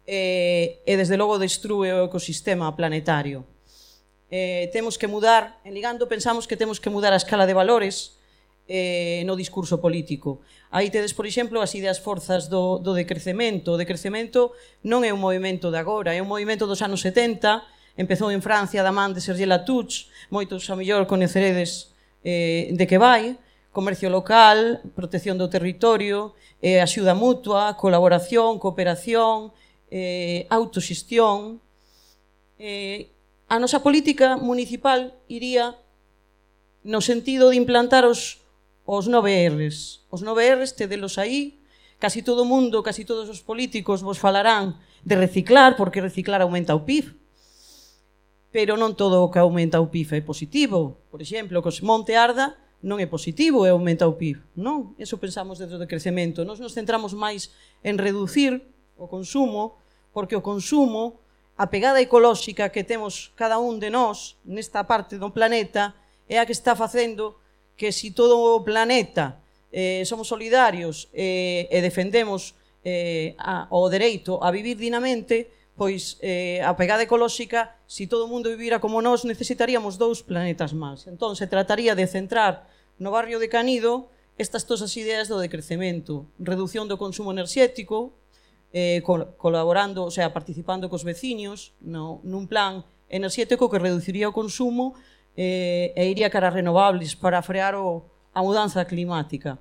eh, e desde logo destrue o ecosistema planetario. Eh, temos que mudar, en Ligando pensamos que temos que mudar a escala de valores eh, no discurso político. Aí tedes, por exemplo, as ideas forzas do, do decrecemento. O decrecemento non é un movimento de agora, é un movimento dos anos 70, empezou en Francia da man de Serge Latouche, moitos a mellor coñeceredes eh, de que vai, comercio local, protección do territorio, eh, axuda mutua, colaboración, cooperación, eh, autoxestión. Eh, a nosa política municipal iría no sentido de implantar os, os 9 Rs. Os 9 Rs tedelos aí, casi todo o mundo, casi todos os políticos vos falarán de reciclar, porque reciclar aumenta o PIB, pero non todo o que aumenta o PIB é positivo. Por exemplo, que o monte arda non é positivo e aumenta o PIB, non? Eso pensamos dentro do crecemento. Nos nos centramos máis en reducir o consumo, porque o consumo, a pegada ecolóxica que temos cada un de nós nesta parte do planeta, é a que está facendo que si todo o planeta eh, somos solidarios eh, e defendemos eh, a, o dereito a vivir dinamente, pois eh, a pegada ecolóxica, se si todo o mundo vivira como nós, necesitaríamos dous planetas máis. Entón, se trataría de centrar no barrio de Canido estas tosas ideas do decrecemento, reducción do consumo enerxético, eh, col colaborando, o sea, participando cos veciños no, nun plan enerxético que reduciría o consumo eh, e iría cara a renovables para frear o, a mudanza climática.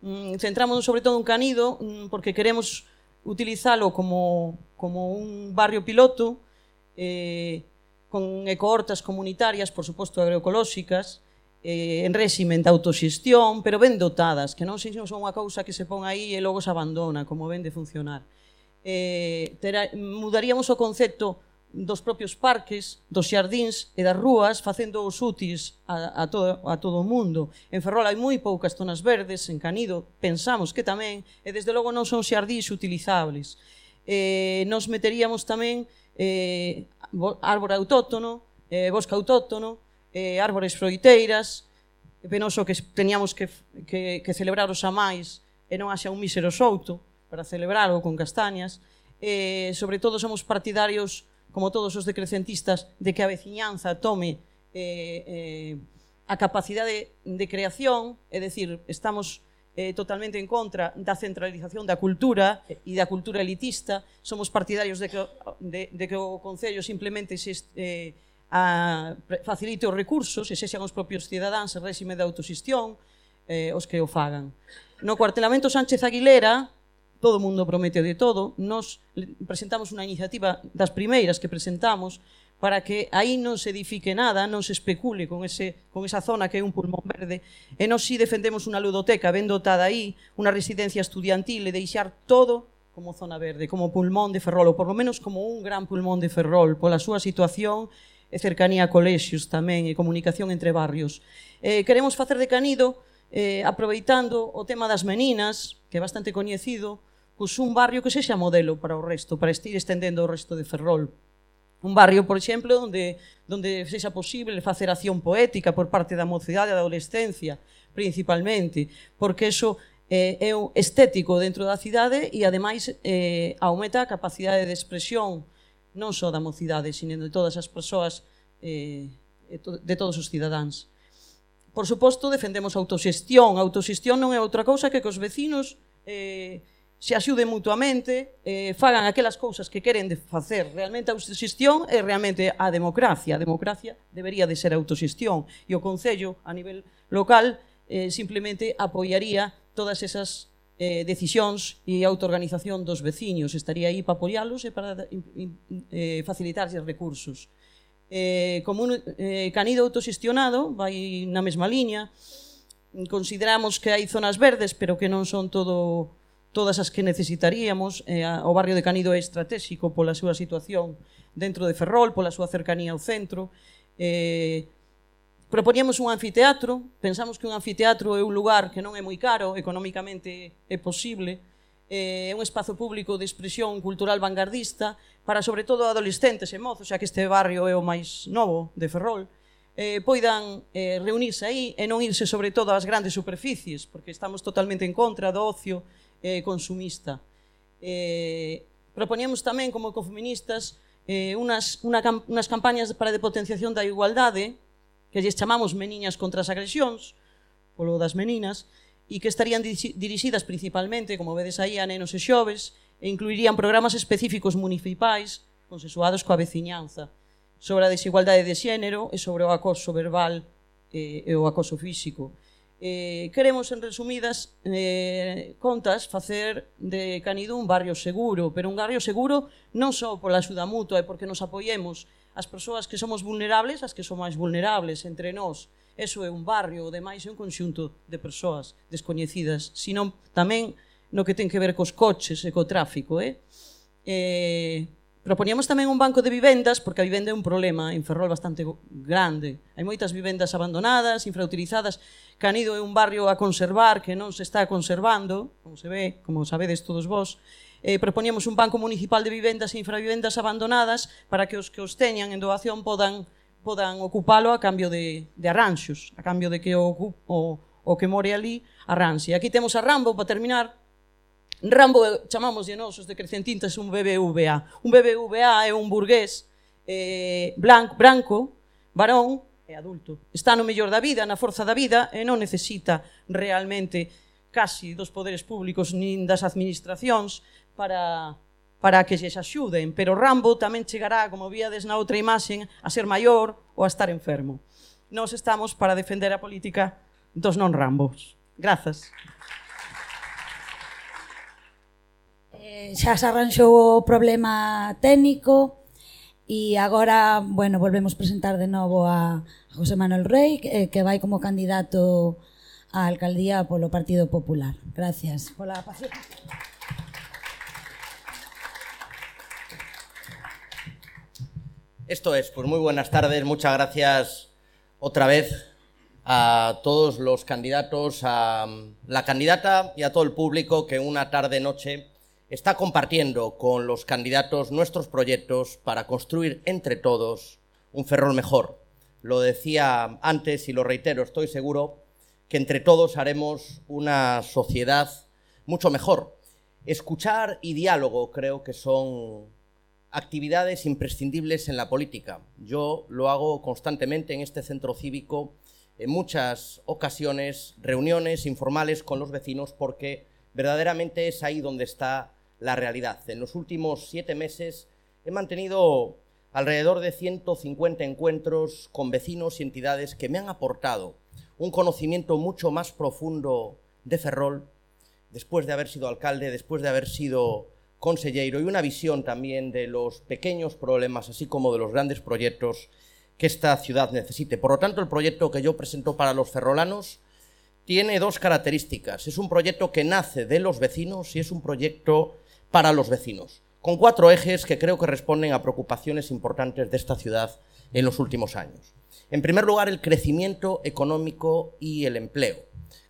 Mm, centrámonos sobre todo en Canido mm, porque queremos utilizalo como, como un barrio piloto eh, con ecohortas comunitarias, por suposto agroecolóxicas, eh, en réximen de autoxestión, pero ben dotadas, que non sei son unha cousa que se pon aí e logo se abandona, como ben de funcionar. Eh, ter, mudaríamos o concepto dos propios parques, dos xardíns e das rúas, facendo os útis a, a, todo, a todo o mundo. En Ferrol hai moi poucas zonas verdes, en Canido pensamos que tamén, e desde logo non son xardíns utilizables. Eh, nos meteríamos tamén eh, árbore autóctono, eh, bosque autóctono, eh, árbores froiteiras, é penoso que teníamos que, que, que celebrar os amais e non haxa un mísero souto para celebrarlo con castañas. Eh, sobre todo somos partidarios como todos os decrecentistas, de que a veciñanza tome eh, eh, a capacidade de, creación, é dicir, estamos eh, totalmente en contra da centralización da cultura e da cultura elitista, somos partidarios de que, de, de que o Concello simplemente se, eh, a, facilite os recursos e sexan os propios cidadáns en réxime de autosistión eh, os que o fagan. No cuartelamento Sánchez Aguilera, todo o mundo promete de todo, nos presentamos unha iniciativa das primeiras que presentamos para que aí non se edifique nada, non se especule con, ese, con esa zona que é un pulmón verde, e nos si defendemos unha ludoteca ben dotada aí, unha residencia estudiantil e deixar todo como zona verde, como pulmón de Ferrol, ou por lo menos como un gran pulmón de Ferrol, pola súa situación e cercanía a colexios tamén e comunicación entre barrios. Eh, queremos facer de Canido, eh, aproveitando o tema das meninas, que é bastante coñecido, pois un barrio que sexa modelo para o resto, para estir estendendo o resto de Ferrol. Un barrio, por exemplo, onde, onde sexa posible facer acción poética por parte da mocidade e da adolescencia, principalmente, porque eso eh, é estético dentro da cidade e, ademais, eh, aumenta a capacidade de expresión non só da mocidade, sino de todas as persoas, eh, de todos os cidadáns. Por suposto, defendemos a autoxestión. A autoxestión non é outra cousa que que os vecinos eh, se axuden mutuamente, eh, fagan aquelas cousas que queren de facer. Realmente a autoxestión é realmente a democracia. A democracia debería de ser a autoxestión. E o Concello, a nivel local, eh, simplemente apoiaría todas esas eh, decisións e autoorganización dos veciños. Estaría aí para apoiálos e para eh, facilitarse os recursos. Eh, como un eh, canido autoxestionado vai na mesma liña. Consideramos que hai zonas verdes, pero que non son todo todas as que necesitaríamos. Eh, o barrio de Canido é estratégico pola súa situación dentro de Ferrol, pola súa cercanía ao centro. Eh, proponíamos un anfiteatro, pensamos que un anfiteatro é un lugar que non é moi caro, económicamente é posible, eh, é eh, un espazo público de expresión cultural vanguardista para sobre todo adolescentes e mozos, xa que este barrio é o máis novo de Ferrol, eh, poidan eh, reunirse aí e non irse sobre todo ás grandes superficies, porque estamos totalmente en contra do ocio eh, consumista. Eh, propoñemos tamén como ecofeministas eh, unas, una, unas campañas para a depotenciación da igualdade que lles chamamos meniñas contra as agresións, polo das meninas, e que estarían dirixidas principalmente, como vedes aí, a nenos e xoves, e incluirían programas específicos municipais consensuados coa veciñanza sobre a desigualdade de xénero e sobre o acoso verbal eh, e o acoso físico. Eh, queremos, en resumidas eh, contas, facer de Canido un barrio seguro, pero un barrio seguro non só pola axuda mutua e porque nos apoiemos as persoas que somos vulnerables as que son máis vulnerables entre nós. Eso é un barrio, o demais é un conxunto de persoas descoñecidas, sino tamén no que ten que ver cos coches e co tráfico. Eh? Eh, Proponíamos tamén un banco de vivendas, porque a vivenda é un problema en Ferrol bastante grande. Hai moitas vivendas abandonadas, infrautilizadas, Canido é un barrio a conservar que non se está conservando, como se ve, como sabedes todos vós, eh, propoñemos un banco municipal de vivendas e infravivendas abandonadas para que os que os teñan en doación podan podan ocupalo a cambio de, de arranxos, a cambio de que o, o, o que more ali arranxe. Aquí temos a Rambo, para terminar, Rambo, chamamos de nosos de crecentintas un BBVA. Un BBVA é un burgués eh, blanco, branco, varón e adulto. Está no mellor da vida, na forza da vida, e non necesita realmente casi dos poderes públicos nin das administracións para para que se axuden, pero Rambo tamén chegará, como víades na outra imaxen, a ser maior ou a estar enfermo. Nós estamos para defender a política dos non Rambos. Grazas. Eh, se arranxou o problema técnico e agora, bueno, volvemos presentar de novo a José Manuel Rey, que, que vai como candidato á alcaldía polo Partido Popular. Gracias pola paciencia. Esto es, pues muy buenas tardes, muchas gracias otra vez a todos los candidatos, a la candidata y a todo el público que una tarde-noche está compartiendo con los candidatos nuestros proyectos para construir entre todos un Ferrol mejor. Lo decía antes y lo reitero, estoy seguro que entre todos haremos una sociedad mucho mejor. Escuchar y diálogo creo que son actividades imprescindibles en la política. Yo lo hago constantemente en este centro cívico, en muchas ocasiones, reuniones informales con los vecinos, porque verdaderamente es ahí donde está la realidad. En los últimos siete meses he mantenido alrededor de 150 encuentros con vecinos y entidades que me han aportado un conocimiento mucho más profundo de Ferrol, después de haber sido alcalde, después de haber sido consellero y una visión también de los pequeños problemas, así como de los grandes proyectos que esta ciudad necesite. Por lo tanto, el proyecto que yo presento para los ferrolanos tiene dos características. Es un proyecto que nace de los vecinos y es un proyecto para los vecinos, con cuatro ejes que creo que responden a preocupaciones importantes de esta ciudad en los últimos años. En primer lugar, el crecimiento económico y el empleo.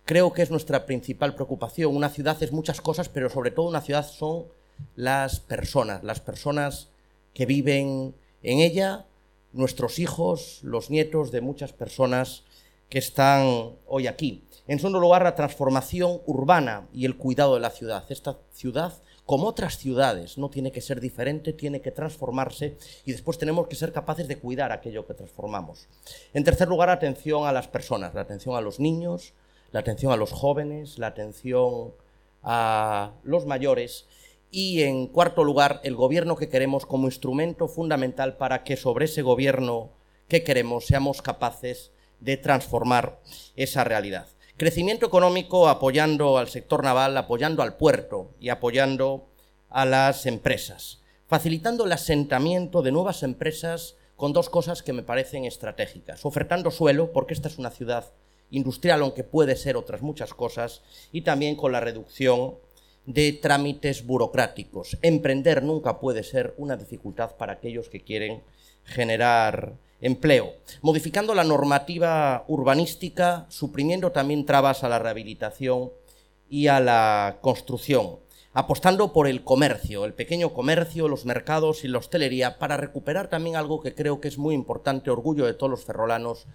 Creo que es nuestra principal preocupación. Una ciudad es muchas cosas, pero sobre todo una ciudad son las personas, las personas que viven en ella, nuestros hijos, los nietos de muchas personas que están hoy aquí. En segundo lugar, la transformación urbana y el cuidado de la ciudad. Esta ciudad, como otras ciudades, no tiene que ser diferente, tiene que transformarse y después tenemos que ser capaces de cuidar aquello que transformamos. En tercer lugar, atención a las personas, la atención a los niños, la atención a los jóvenes, la atención a los mayores y en cuarto lugar, el gobierno que queremos como instrumento fundamental para que sobre ese gobierno que queremos seamos capaces de transformar esa realidad. Crecimiento económico apoyando al sector naval, apoyando al puerto y apoyando a las empresas, facilitando el asentamiento de nuevas empresas con dos cosas que me parecen estratégicas. Ofertando suelo, porque esta es una ciudad industrial, aunque puede ser otras muchas cosas, y también con la reducción de trámites burocráticos. Emprender nunca puede ser una dificultad para aquellos que quieren generar empleo, modificando la normativa urbanística, suprimiendo también trabas a la rehabilitación y a la construcción, apostando por el comercio, el pequeño comercio, los mercados y la hostelería, para recuperar también algo que creo que es muy importante, orgullo de todos los ferrolanos,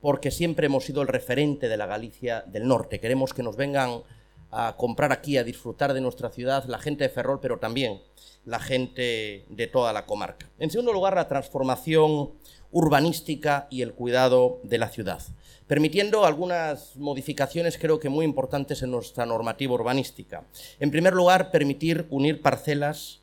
porque siempre hemos sido el referente de la Galicia del Norte. Queremos que nos vengan a comprar aquí, a disfrutar de nuestra ciudad, la gente de Ferrol, pero también la gente de toda la comarca. En segundo lugar, la transformación urbanística y el cuidado de la ciudad, permitiendo algunas modificaciones creo que muy importantes en nuestra normativa urbanística. En primer lugar, permitir unir parcelas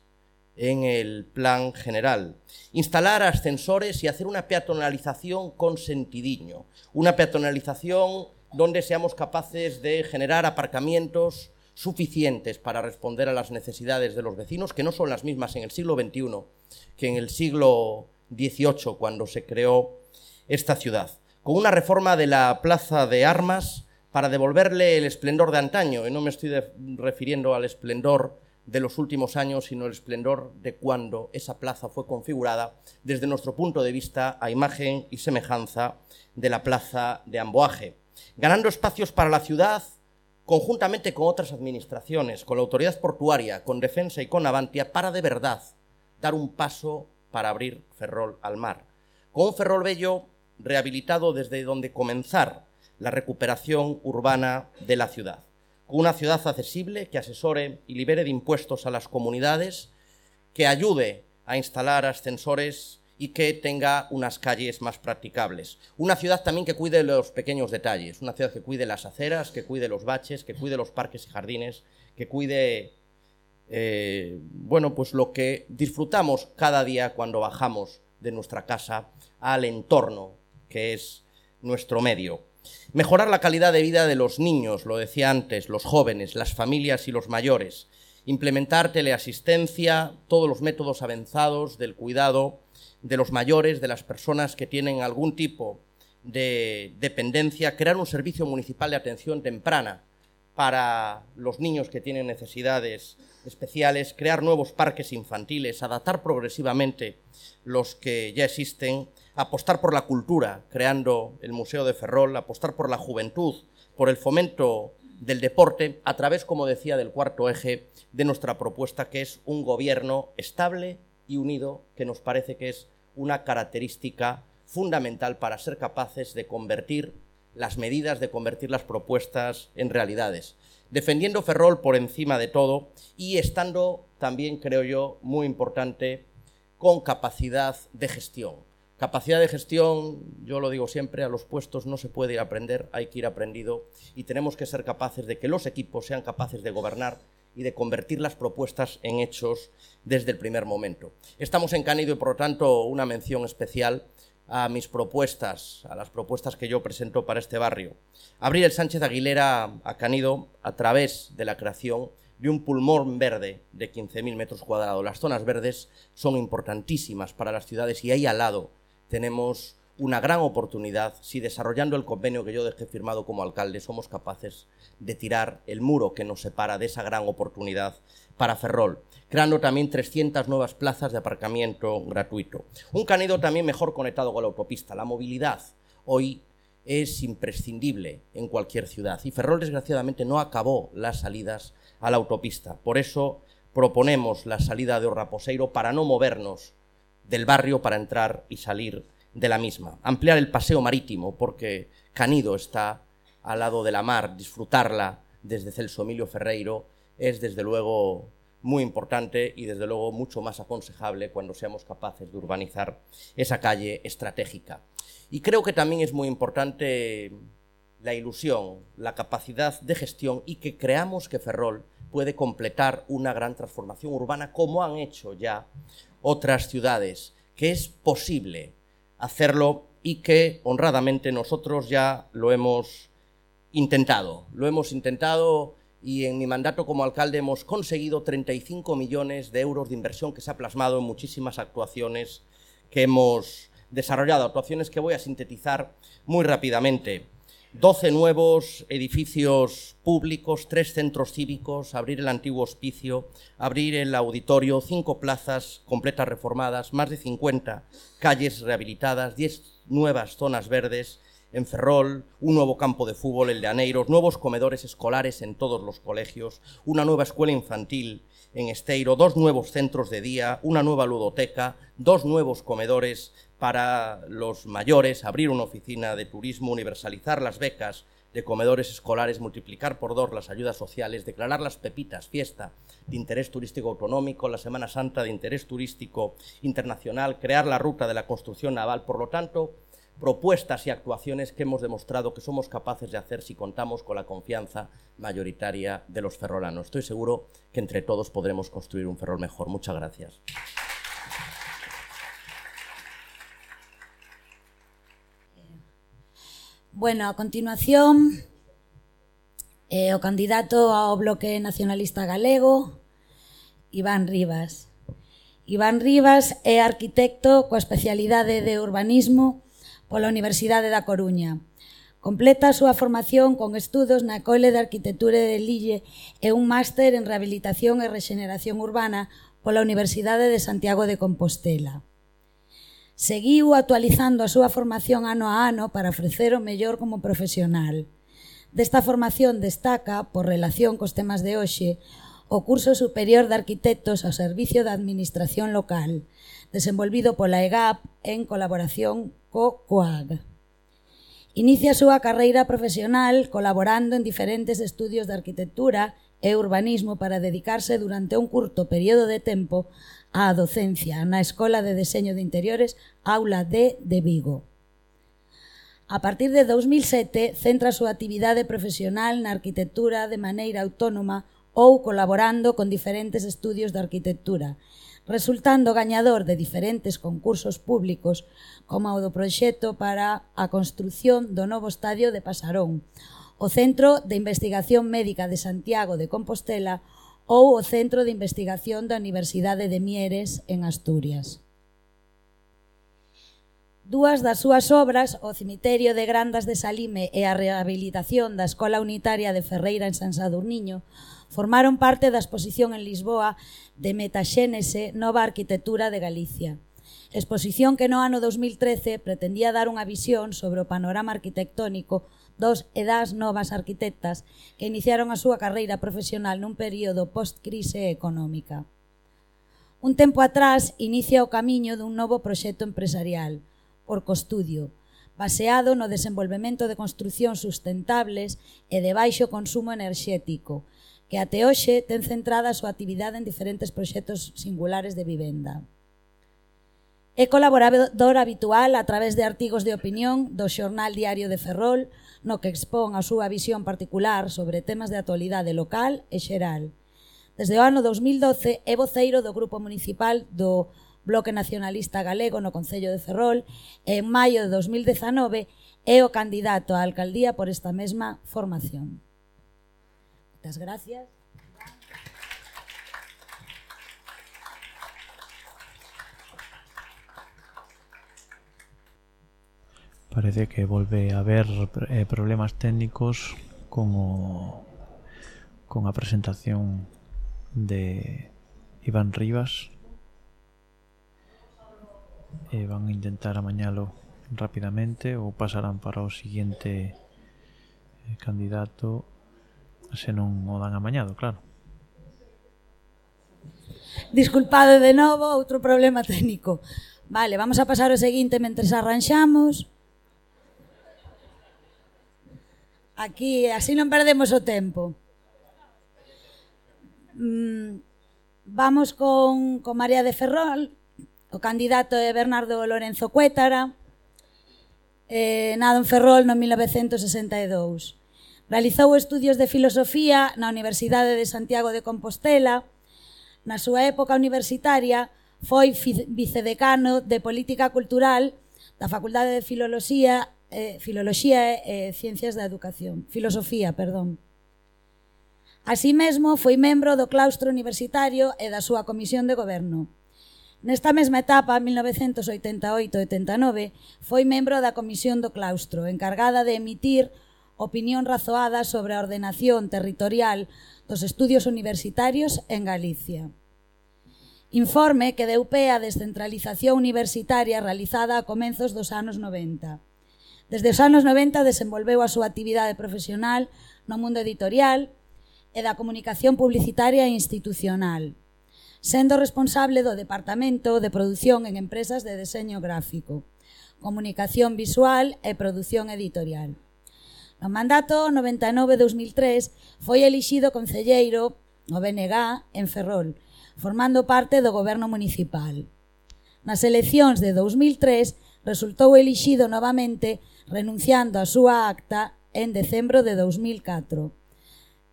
en el plan general, instalar ascensores y hacer una peatonalización con sentidiño, una peatonalización donde seamos capaces de generar aparcamientos suficientes para responder a las necesidades de los vecinos, que no son las mismas en el siglo XXI que en el siglo XVIII, cuando se creó esta ciudad. Con una reforma de la Plaza de Armas para devolverle el esplendor de antaño, y no me estoy refiriendo al esplendor de los últimos años, sino el esplendor de cuando esa plaza fue configurada desde nuestro punto de vista a imagen y semejanza de la plaza de Amboaje, ganando espacios para la ciudad conjuntamente con otras administraciones, con la autoridad portuaria, con Defensa y con Avantia, para de verdad dar un paso para abrir Ferrol al mar. Con Ferrol Bello rehabilitado desde donde comenzar la recuperación urbana de la ciudad. Con una ciudad accesible que asesore y libere de impuestos a las comunidades, que ayude a instalar ascensores y que tenga unas calles más practicables. Una ciudad también que cuide los pequeños detalles, una ciudad que cuide las aceras, que cuide los baches, que cuide los parques y jardines, que cuide, eh, bueno, pues lo que disfrutamos cada día cuando bajamos de nuestra casa al entorno que es nuestro medio. Mejorar la calidad de vida de los niños, lo decía antes, los jóvenes, las familias y los mayores. Implementar teleasistencia, todos los métodos avanzados del cuidado de los mayores, de las personas que tienen algún tipo de dependencia, crear un servicio municipal de atención temprana para los niños que tienen necesidades especiales, crear nuevos parques infantiles, adaptar progresivamente los que ya existen, apostar por la cultura, creando el Museo de Ferrol, apostar por la juventud, por el fomento del deporte, a través, como decía, del cuarto eje de nuestra propuesta, que es un gobierno estable y unido, que nos parece que es una característica fundamental para ser capaces de convertir las medidas, de convertir las propuestas en realidades. Defendiendo Ferrol por encima de todo y estando también, creo yo, muy importante, con capacidad de gestión. Capacidad de gestión, yo lo digo siempre, a los puestos no se puede ir a aprender, hay que ir aprendido y tenemos que ser capaces de que los equipos sean capaces de gobernar y de convertir las propuestas en hechos desde el primer momento. Estamos en Canido y, por lo tanto, una mención especial a mis propuestas, a las propuestas que yo presento para este barrio. Abrir el Sánchez Aguilera a Canido a través de la creación de un pulmón verde de 15.000 metros cuadrados. Las zonas verdes son importantísimas para las ciudades y ahí al lado tenemos una gran oportunidad si desarrollando el convenio que yo dejé firmado como alcalde somos capaces de tirar el muro que nos separa de esa gran oportunidad para Ferrol, creando también 300 nuevas plazas de aparcamiento gratuito. Un Canido también mejor conectado con la autopista. La movilidad hoy es imprescindible en cualquier ciudad y Ferrol desgraciadamente no acabó las salidas a la autopista. Por eso proponemos la salida de Orraposeiro para no movernos del barrio para entrar y salir de la misma. Ampliar el paseo marítimo, porque Canido está al lado de la mar, disfrutarla desde Celso Emilio Ferreiro es desde luego muy importante y desde luego mucho más aconsejable cuando seamos capaces de urbanizar esa calle estratégica. Y creo que también es muy importante la ilusión, la capacidad de gestión y que creamos que Ferrol puede completar una gran transformación urbana como han hecho ya otras ciudades, que es posible hacerlo y que honradamente nosotros ya lo hemos intentado. Lo hemos intentado y en mi mandato como alcalde hemos conseguido 35 millones de euros de inversión que se ha plasmado en muchísimas actuaciones que hemos desarrollado, actuaciones que voy a sintetizar muy rápidamente. 12 nuevos edificios públicos, tres centros cívicos, abrir el antiguo hospicio, abrir el auditorio, cinco plazas completas reformadas, más de 50 calles rehabilitadas, 10 nuevas zonas verdes, en Ferrol, un nuevo campo de fútbol, el de Aneiros, nuevos comedores escolares en todos los colegios, una nueva escuela infantil en Esteiro, dos nuevos centros de día, una nueva ludoteca, dos nuevos comedores para los mayores, abrir una oficina de turismo, universalizar las becas de comedores escolares, multiplicar por dos las ayudas sociales, declarar las pepitas fiesta de interés turístico autonómico, la Semana Santa de interés turístico internacional, crear la ruta de la construcción naval. Por lo tanto, propuestas y actuaciones que hemos demostrado que somos capaces de hacer si contamos con la confianza mayoritaria de los ferrolanos. Estoy seguro que entre todos podremos construir un Ferrol mejor. Muchas gracias. Bueno, a continuación, eh, o candidato ao Bloque Nacionalista Galego, Iván Rivas. Iván Rivas é arquitecto coa especialidade de urbanismo pola Universidade da Coruña. Completa a súa formación con estudos na Cole de Arquitectura de Lille e un máster en Rehabilitación e Rexeneración Urbana pola Universidade de Santiago de Compostela. Seguiu actualizando a súa formación ano a ano para ofrecer o mellor como profesional. Desta formación destaca, por relación cos temas de hoxe, o curso superior de arquitectos ao servicio da administración local, desenvolvido pola EGAP en colaboración co COAG. Inicia a súa carreira profesional colaborando en diferentes estudios de arquitectura e urbanismo para dedicarse durante un curto período de tempo á docencia na Escola de Deseño de Interiores Aula D de Vigo. A partir de 2007 centra a súa actividade profesional na arquitectura de maneira autónoma ou colaborando con diferentes estudios de arquitectura, resultando gañador de diferentes concursos públicos como o do proxecto para a construción do novo estadio de Pasarón, o Centro de Investigación Médica de Santiago de Compostela ou o Centro de Investigación da Universidade de Mieres en Asturias. Dúas das súas obras, o Cimiterio de Grandas de Salime e a rehabilitación da Escola Unitaria de Ferreira en San Sadurniño, formaron parte da exposición en Lisboa de Metaxénese Nova Arquitectura de Galicia. Exposición que no ano 2013 pretendía dar unha visión sobre o panorama arquitectónico dos e das novas arquitectas que iniciaron a súa carreira profesional nun período post-crise económica. Un tempo atrás inicia o camiño dun novo proxecto empresarial, Porcostudio, baseado no desenvolvemento de construccións sustentables e de baixo consumo enerxético, que até hoxe ten centrada a súa actividade en diferentes proxectos singulares de vivenda. É colaborador habitual a través de artigos de opinión do xornal Diario de Ferrol, no que expón a súa visión particular sobre temas de actualidade local e xeral. Desde o ano 2012 é voceiro do Grupo Municipal do Bloque Nacionalista Galego no Concello de Ferrol en maio de 2019 é o candidato á alcaldía por esta mesma formación. Muchas gracias. Parece que volve a haber eh, problemas técnicos con o, con a presentación de Iván Rivas e van a intentar amañalo rapidamente ou pasarán para o seguinte eh, candidato se non o dan amañado, claro. Disculpade de novo, outro problema técnico. Vale, vamos a pasar o seguinte mentres arranxamos. Aquí, así non perdemos o tempo. Mm, vamos con, con María de Ferrol, O candidato é Bernardo Lorenzo Cuétara, eh, nado en Ferrol no 1962. Realizou estudios de filosofía na Universidade de Santiago de Compostela. Na súa época universitaria foi vicedecano de Política Cultural da Facultade de Filoloxía, eh, Filoloxía e eh, Ciencias da Educación, Filosofía, perdón. Así mesmo foi membro do claustro universitario e da súa comisión de goberno. Nesta mesma etapa, 1988-89, foi membro da Comisión do Claustro, encargada de emitir opinión razoada sobre a ordenación territorial dos estudios universitarios en Galicia. Informe que deu pé a descentralización universitaria realizada a comenzos dos anos 90. Desde os anos 90 desenvolveu a súa actividade profesional no mundo editorial e da comunicación publicitaria e institucional sendo responsable do Departamento de Produción en Empresas de Deseño Gráfico, Comunicación Visual e Produción Editorial. No mandato 99-2003 foi elixido concelleiro no BNG en Ferrol, formando parte do goberno municipal. Nas eleccións de 2003 resultou elixido novamente renunciando a súa acta en decembro de 2004.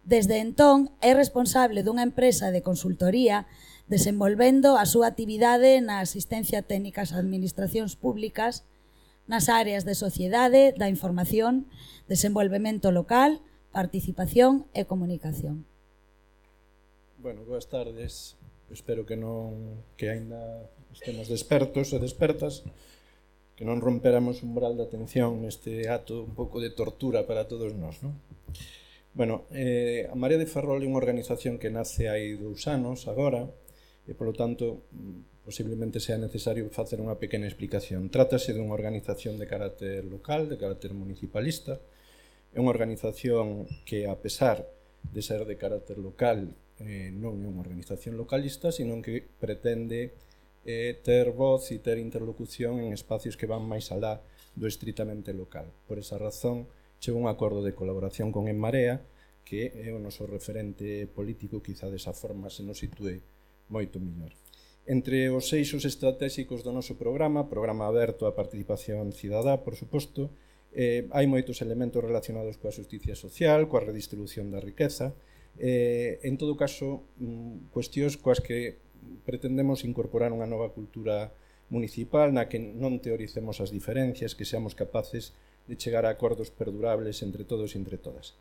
Desde entón é responsable dunha empresa de consultoría desenvolvendo a súa actividade na asistencia técnica ás administracións públicas nas áreas de sociedade, da información, desenvolvemento local, participación e comunicación. Bueno, boas tardes. Espero que non que aínda estemos despertos e despertas que non romperamos o umbral da atención neste acto un pouco de tortura para todos nós, non? Bueno, eh, a Marea de Ferrol é unha organización que nace hai dous anos agora, e, polo tanto, mm, posiblemente sea necesario facer unha pequena explicación. Trátase dunha organización de carácter local, de carácter municipalista, é unha organización que, a pesar de ser de carácter local, eh, non é unha organización localista, sino que pretende eh, ter voz e ter interlocución en espacios que van máis alá do estritamente local. Por esa razón, chegou un acordo de colaboración con En Marea, que é o noso referente político, quizá desa forma se nos sitúe moito mellor. Entre os eixos estratégicos do noso programa, programa aberto á participación cidadá, por suposto, eh, hai moitos elementos relacionados coa justicia social, coa redistribución da riqueza, eh, en todo caso, mm, cuestións coas que pretendemos incorporar unha nova cultura municipal na que non teoricemos as diferencias, que seamos capaces de chegar a acordos perdurables entre todos e entre todas.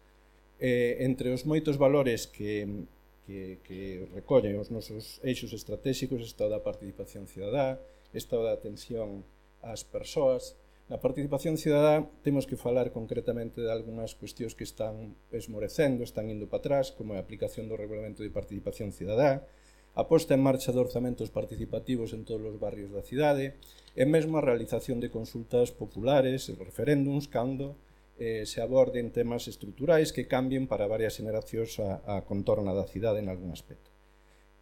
Eh, entre os moitos valores que que, que recollen os nosos eixos estratégicos está o da participación cidadá, está o da atención ás persoas. Na participación cidadá temos que falar concretamente de algunhas cuestións que están esmorecendo, están indo para atrás, como a aplicación do Regulamento de Participación Cidadá, a posta en marcha de orzamentos participativos en todos os barrios da cidade, e mesmo a realización de consultas populares e referéndums cando eh, se aborden temas estruturais que cambien para varias generacións a, a contorna da cidade en algún aspecto.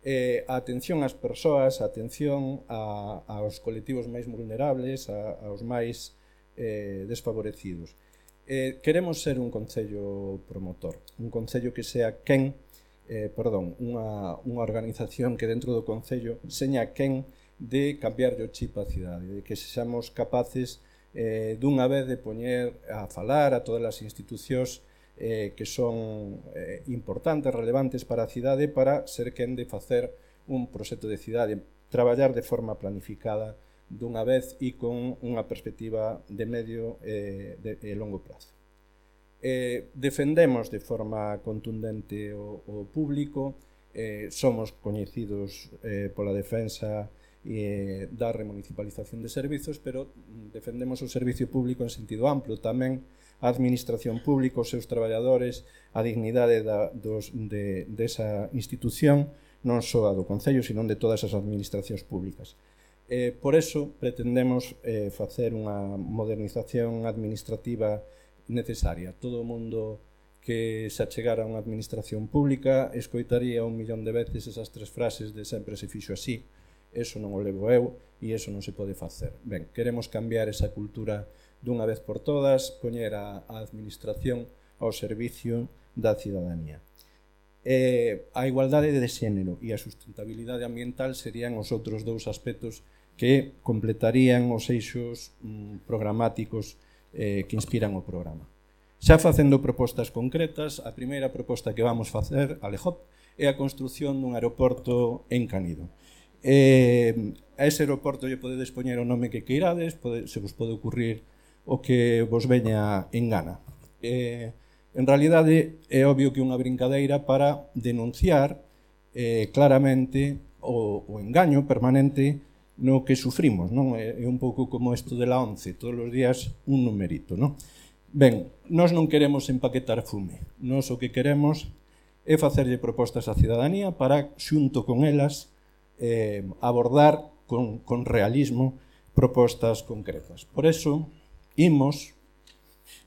Eh, a atención ás persoas, a atención a, aos colectivos máis vulnerables, a, aos máis eh, desfavorecidos. Eh, queremos ser un concello promotor, un concello que sea quen, eh, perdón, unha, unha organización que dentro do concello seña quen de cambiar o chip a cidade, de que sexamos capaces eh, dunha vez de poñer a falar a todas as institucións eh, que son eh, importantes, relevantes para a cidade para ser quen de facer un proxecto de cidade, traballar de forma planificada dunha vez e con unha perspectiva de medio e eh, de, longo prazo. Eh, defendemos de forma contundente o, o público, eh, somos coñecidos eh, pola defensa eh, da remunicipalización de servizos, pero defendemos o servicio público en sentido amplo, tamén a administración pública, os seus traballadores, a dignidade da, dos, de, desa institución, non só a do Concello, sino de todas as administracións públicas. Eh, por eso pretendemos eh, facer unha modernización administrativa necesaria. Todo o mundo que se achegara a unha administración pública escoitaría un millón de veces esas tres frases de sempre se fixo así, eso non o levo eu e eso non se pode facer. Ben, queremos cambiar esa cultura dunha vez por todas, poñer a, a administración ao servicio da cidadanía. Eh, a igualdade de xénero e a sustentabilidade ambiental serían os outros dous aspectos que completarían os eixos mm, programáticos eh, que inspiran o programa. Xa facendo propostas concretas, a primeira proposta que vamos facer, Alejop, é a construción dun aeroporto en Canido. Eh, a ese aeroporto lle podedes poñer o nome que queirades, pode, se vos pode ocurrir o que vos veña en gana. Eh, en realidade, é obvio que unha brincadeira para denunciar eh, claramente o, o engaño permanente no que sufrimos, non? É, é un pouco como isto de la 11, todos os días un numerito, non? Ben, nós non queremos empaquetar fume. Nós o que queremos é facerlle propostas á cidadanía para, xunto con elas, eh, abordar con, con realismo propostas concretas. Por eso, imos,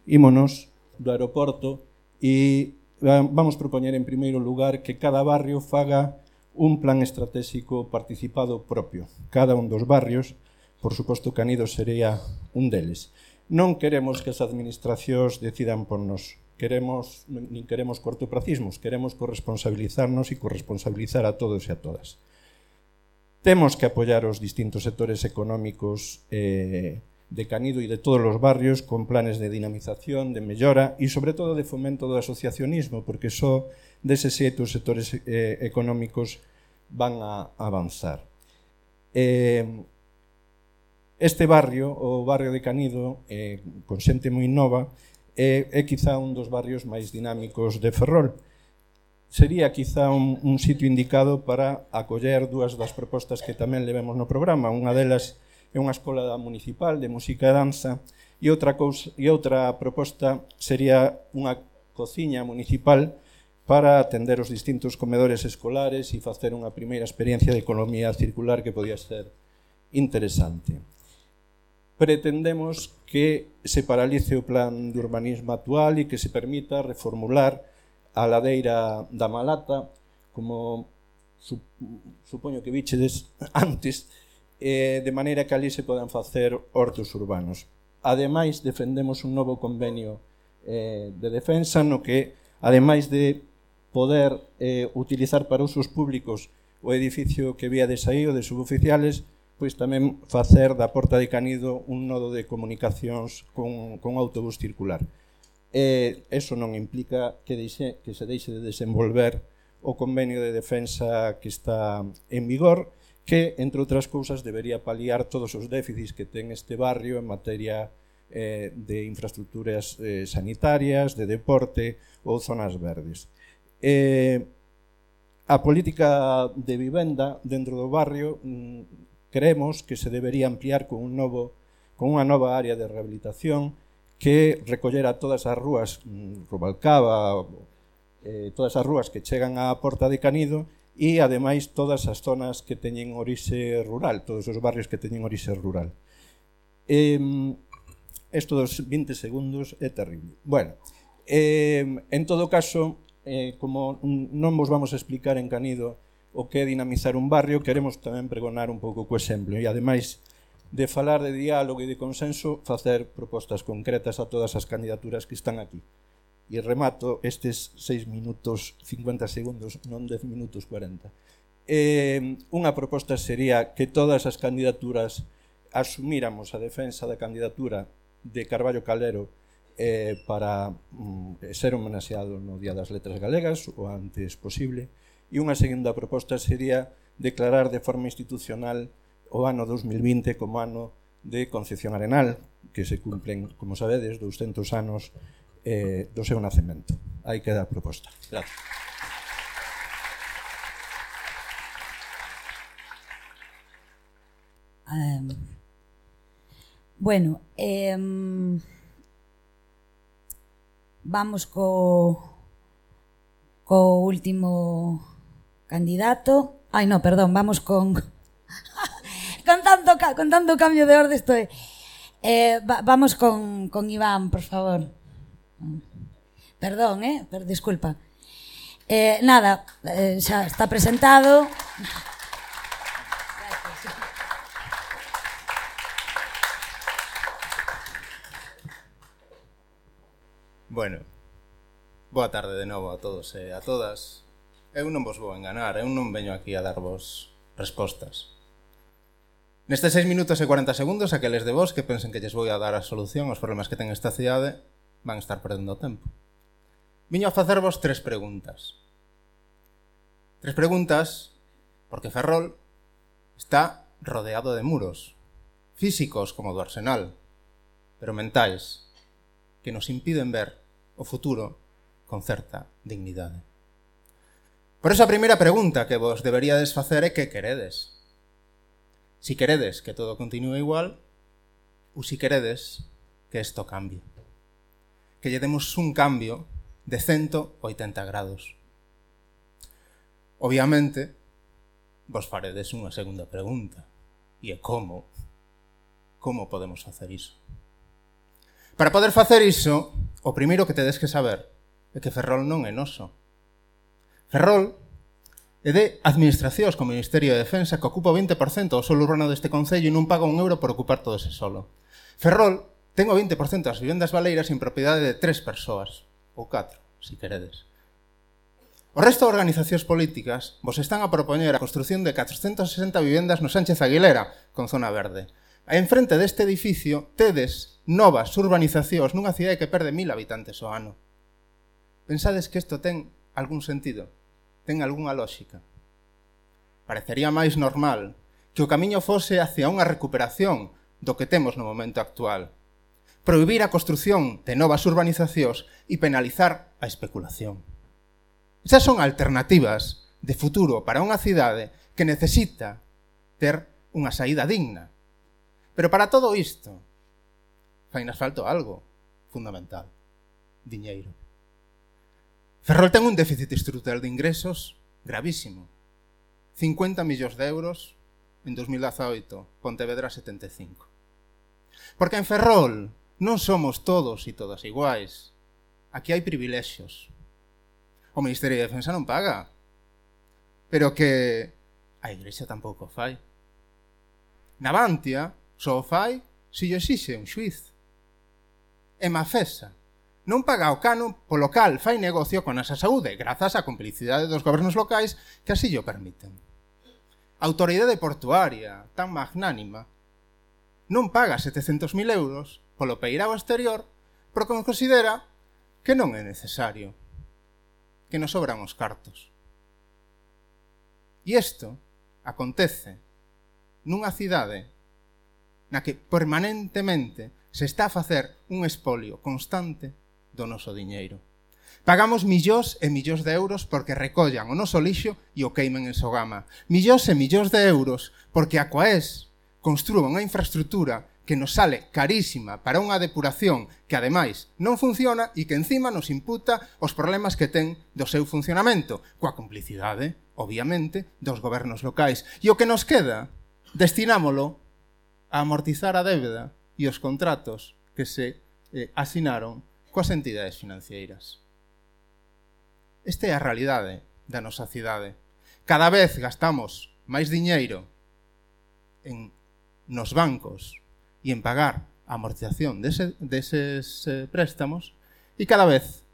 ímonos do aeroporto e vamos propoñer en primeiro lugar que cada barrio faga un plan estratégico participado propio. Cada un dos barrios, por suposto Canido sería un deles. Non queremos que as administracións decidan por nos. Queremos, nin queremos cortopracismos, queremos corresponsabilizarnos e corresponsabilizar a todos e a todas. Temos que apoiar os distintos sectores económicos eh, de Canido e de todos os barrios con planes de dinamización, de mellora e, sobre todo, de fomento do asociacionismo, porque só dese xeito os sectores eh, económicos van a avanzar. Eh, este barrio, o barrio de Canido, eh, con xente moi nova, é, é quizá un dos barrios máis dinámicos de Ferrol sería quizá un, un sitio indicado para acoller dúas das propostas que tamén levemos no programa. Unha delas é unha escola municipal de música e danza e outra, cousa, e outra proposta sería unha cociña municipal para atender os distintos comedores escolares e facer unha primeira experiencia de economía circular que podía ser interesante. Pretendemos que se paralice o plan de urbanismo actual e que se permita reformular a ladeira da Malata, como su, supoño que vichedes antes, eh, de maneira que ali se poden facer hortos urbanos. Ademais, defendemos un novo convenio eh, de defensa no que, ademais de poder eh, utilizar para usos públicos o edificio que vía de saído de suboficiales, pois tamén facer da Porta de Canido un nodo de comunicacións con, con autobús circular e eso non implica que, deixe, que se deixe de desenvolver o convenio de defensa que está en vigor, que, entre outras cousas, debería paliar todos os déficits que ten este barrio en materia eh, de infraestructuras eh, sanitarias, de deporte ou zonas verdes. Eh, a política de vivenda dentro do barrio mm, creemos que se debería ampliar con un novo con unha nova área de rehabilitación que recollera todas as rúas mm, Rubalcaba, eh, todas as rúas que chegan á Porta de Canido e ademais todas as zonas que teñen orixe rural, todos os barrios que teñen orixe rural. Eh, esto dos 20 segundos é terrible. Bueno, eh, en todo caso, eh, como non vos vamos a explicar en Canido o que é dinamizar un barrio, queremos tamén pregonar un pouco co exemplo e ademais de falar de diálogo e de consenso, facer propostas concretas a todas as candidaturas que están aquí. E remato estes 6 minutos 50 segundos, non 10 minutos 40. Eh, unha proposta sería que todas as candidaturas asumíramos a defensa da candidatura de Carballo Calero eh, para mm, ser homenaxeado no Día das Letras Galegas o antes posible. E unha segunda proposta sería declarar de forma institucional o ano 2020 como ano de Concepción Arenal, que se cumplen, como sabedes, 200 anos eh, do seu nacemento. Aí queda a proposta. Gracias. Um, bueno, eh, vamos co co último candidato. Ai, no, perdón, vamos con con tanto, con tanto cambio de orde estoy. Eh, va, vamos con, con Iván, por favor. Perdón, eh, per, disculpa. Eh, nada, eh, xa está presentado. Bueno, boa tarde de novo a todos e a todas. Eu non vos vou enganar, eu non veño aquí a darvos respostas. Nestes 6 minutos e 40 segundos, aqueles de vos que pensen que lles vou a dar a solución aos problemas que ten esta cidade van estar perdendo o tempo. Viño a facervos tres preguntas. Tres preguntas porque Ferrol está rodeado de muros, físicos como do Arsenal, pero mentais, que nos impiden ver o futuro con certa dignidade. Por esa primeira pregunta que vos deberíades facer é que queredes si queredes que todo continúe igual, ou si queredes que isto cambie. Que lle demos un cambio de 180 grados. Obviamente, vos faredes unha segunda pregunta, e é como? Como podemos facer iso? Para poder facer iso, o primeiro que tedes que saber é que Ferrol non é noso. Ferrol e de administracións como o Ministerio de Defensa que ocupa o 20% do solo urbano deste Concello e non paga un euro por ocupar todo ese solo. Ferrol ten o 20% das vivendas baleiras en propiedade de tres persoas, ou catro, se queredes. O resto de organizacións políticas vos están a propoñer a construción de 460 vivendas no Sánchez Aguilera, con zona verde. A enfrente deste edificio tedes novas urbanizacións nunha cidade que perde mil habitantes ao ano. Pensades que isto ten algún sentido? ten algunha lógica. Parecería máis normal que o camiño fose hacia unha recuperación do que temos no momento actual. Prohibir a construción de novas urbanizacións e penalizar a especulación. Esas son alternativas de futuro para unha cidade que necesita ter unha saída digna. Pero para todo isto, fainas falta algo fundamental. Diñeiro. Ferrol ten un déficit estrutural de ingresos gravísimo. 50 millóns de euros en 2018, Pontevedra 75. Porque en Ferrol non somos todos e todas iguais. Aquí hai privilexios. O Ministerio de Defensa non paga. Pero que a Igrexa tampouco fai. Navantia só fai se lle exixe un xuiz. E Mafesa non paga o canon polo cal fai negocio con esa saúde grazas á complicidade dos gobernos locais que así o permiten. A autoridade portuaria, tan magnánima, non paga 700.000 euros polo peirao exterior porque considera que non é necesario, que nos sobran os cartos. E isto acontece nunha cidade na que permanentemente se está a facer un espolio constante do noso diñeiro. Pagamos millóns e millóns de euros porque recollan o noso lixo e o queimen en Sogama. Millóns e millóns de euros porque a Coaes construa unha infraestructura que nos sale carísima para unha depuración que ademais non funciona e que encima nos imputa os problemas que ten do seu funcionamento, coa complicidade, obviamente, dos gobernos locais. E o que nos queda, destinámolo a amortizar a débeda e os contratos que se eh, asinaron coas entidades financeiras. Esta é a realidade da nosa cidade. Cada vez gastamos máis diñeiro en nos bancos e en pagar a amortización dese, deses eh, préstamos e cada vez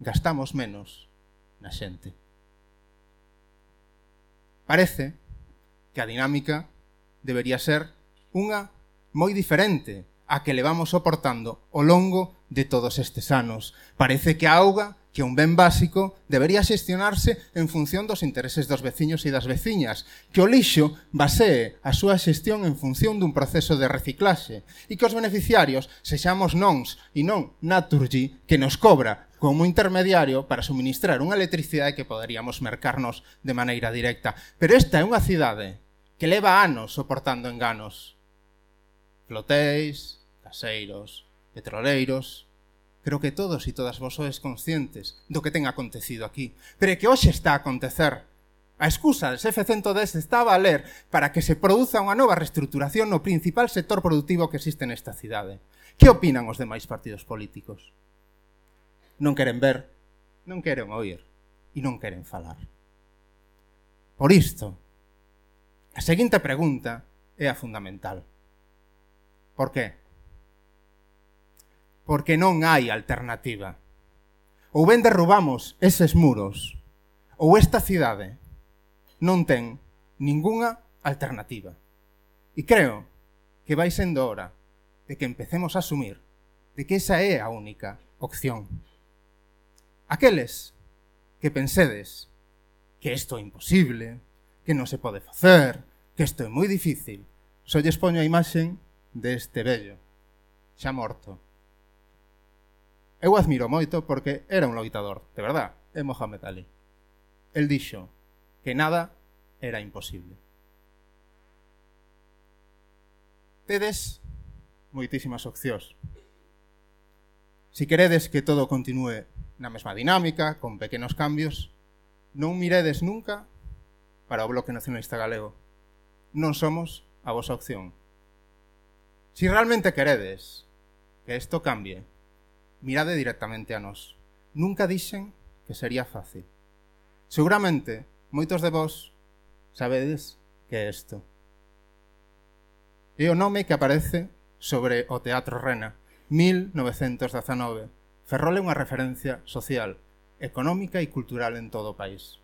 gastamos menos na xente. Parece que a dinámica debería ser unha moi diferente a que levamos soportando ao longo de todos estes anos. Parece que a auga, que é un ben básico, debería xestionarse en función dos intereses dos veciños e das veciñas, que o lixo basee a súa xestión en función dun proceso de reciclaxe e que os beneficiarios sexamos nons e non Naturgy que nos cobra como intermediario para suministrar unha electricidade que poderíamos mercarnos de maneira directa. Pero esta é unha cidade que leva anos soportando enganos. Flotéis, gaseiros, petroleiros, creo que todos e todas vos sois conscientes do que ten acontecido aquí, pero que hoxe está a acontecer. A excusa del F-110 está a valer para que se produza unha nova reestruturación no principal sector productivo que existe nesta cidade. Que opinan os demais partidos políticos? Non queren ver, non queren oír e non queren falar. Por isto, a seguinte pregunta é a fundamental. Por que? porque non hai alternativa. Ou ben derrubamos eses muros, ou esta cidade non ten ningunha alternativa. E creo que vai sendo hora de que empecemos a asumir de que esa é a única opción. Aqueles que pensedes que isto é imposible, que non se pode facer, que isto é moi difícil, só lles poño a imaxen deste vello, xa morto, Eu admiro moito porque era un loitador, de verdad, é Mohamed Ali. El dixo que nada era imposible. Tedes moitísimas opcións. Si queredes que todo continue na mesma dinámica, con pequenos cambios, non miredes nunca para o Bloque Nacionalista Galego. Non somos a vosa opción. Si realmente queredes que isto cambie, mirade directamente a nós. Nunca dixen que sería fácil. Seguramente, moitos de vós sabedes que é isto. É o nome que aparece sobre o Teatro Rena, 1919. Ferrol é unha referencia social, económica e cultural en todo o país.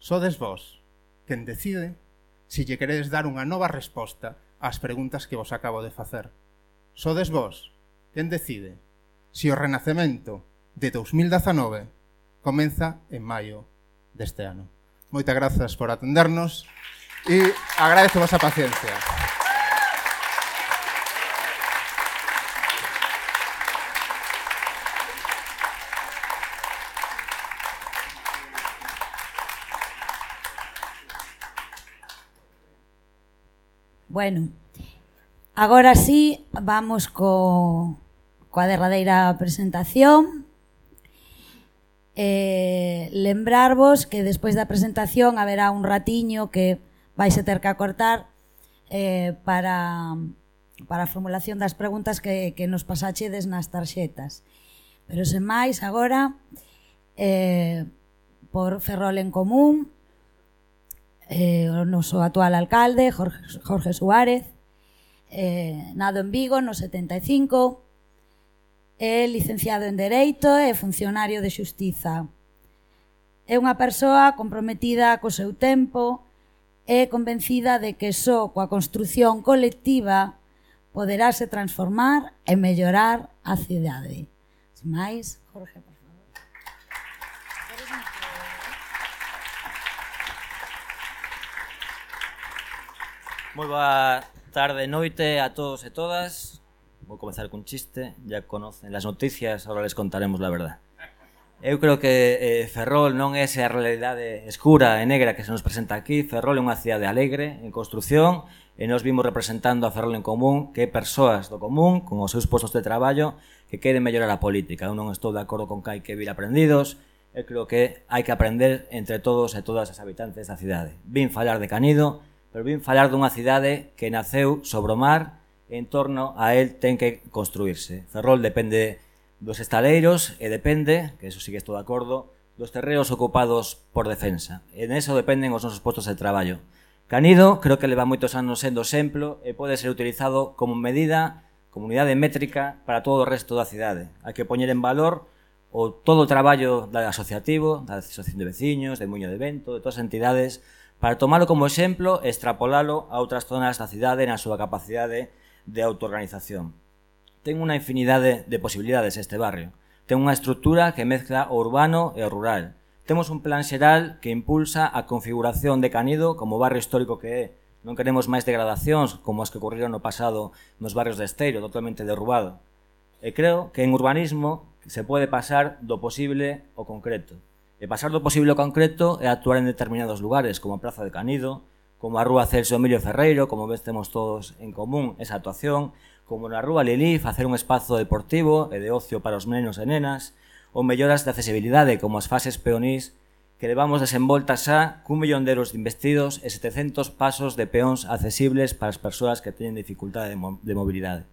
Sodes vós quen decide se lle queredes dar unha nova resposta ás preguntas que vos acabo de facer. Sodes vós quen decide se o renacemento de 2019 comeza en maio deste ano. Moitas grazas por atendernos e agradezo vosa paciencia. Bueno, Agora sí, vamos co, coa derradeira presentación. Eh, lembrarvos que despois da presentación haberá un ratiño que vais a ter que acortar eh, para, para a formulación das preguntas que, que nos pasachedes nas tarxetas. Pero sen máis, agora, eh, por Ferrol en Común, eh, o noso actual alcalde, Jorge, Jorge Suárez, eh, nado en Vigo no 75, é licenciado en Dereito e funcionario de Xustiza. É unha persoa comprometida co seu tempo e convencida de que só coa construción colectiva poderase transformar e mellorar a cidade. Sin máis, Jorge, por favor. Moi boa tarde, noite a todos e todas. Vou comezar cun chiste, ya conocen las noticias, ahora les contaremos la verdad. Eu creo que eh, Ferrol non é esa realidade escura e negra que se nos presenta aquí. Ferrol é unha cidade alegre, en construción, e nos vimos representando a Ferrol en común que é persoas do común, con os seus postos de traballo, que queren mellorar a política. Eu non estou de acordo con que hai que vir aprendidos, eu creo que hai que aprender entre todos e todas as habitantes da cidade. Vin falar de Canido, pero vim falar dunha cidade que naceu sobre o mar e en torno a el ten que construirse. Ferrol depende dos estaleiros e depende, que eso sí que estou de acordo, dos terreos ocupados por defensa. E eso dependen os nosos postos de traballo. Canido creo que leva moitos anos sendo exemplo e pode ser utilizado como medida, como unidade métrica para todo o resto da cidade. Hai que poñer en valor o todo o traballo da asociativo, da asociación de veciños, de Muño de Vento, de todas as entidades para tomalo como exemplo e extrapolalo a outras zonas da cidade na súa capacidade de autoorganización. Ten unha infinidade de posibilidades este barrio. Ten unha estrutura que mezcla o urbano e o rural. Temos un plan xeral que impulsa a configuración de Canido como barrio histórico que é. Non queremos máis degradacións como as que ocurrieron no pasado nos barrios de Esteiro, totalmente derrubado. E creo que en urbanismo se pode pasar do posible ao concreto e pasar do posible concreto e actuar en determinados lugares, como a Praza de Canido, como a Rúa Celso Emilio Ferreiro, como ves temos todos en común esa actuación, como na Rúa Lili, facer un espazo deportivo e de ocio para os nenos e nenas, ou melloras de accesibilidade, como as fases peonís, que levamos desenvoltas xa cun millón de euros de investidos e 700 pasos de peóns accesibles para as persoas que teñen dificultade de mobilidade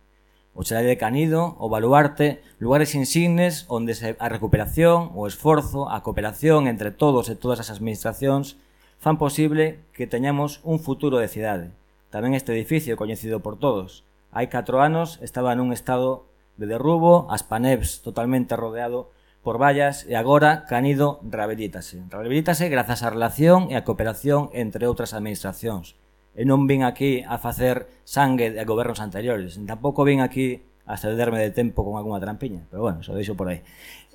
o Chalaide de Canido, o Baluarte, lugares insignes onde se a recuperación, o esforzo, a cooperación entre todos e todas as administracións fan posible que teñamos un futuro de cidade. Tamén este edificio coñecido por todos. Hai 4 anos estaba nun estado de derrubo, as panebs totalmente rodeado por vallas e agora Canido rehabilítase. Rehabilítase grazas á relación e a cooperación entre outras administracións e non vin aquí a facer sangue de gobernos anteriores. Tampouco vin aquí a cederme de tempo con algunha trampiña, pero bueno, eso deixo por aí.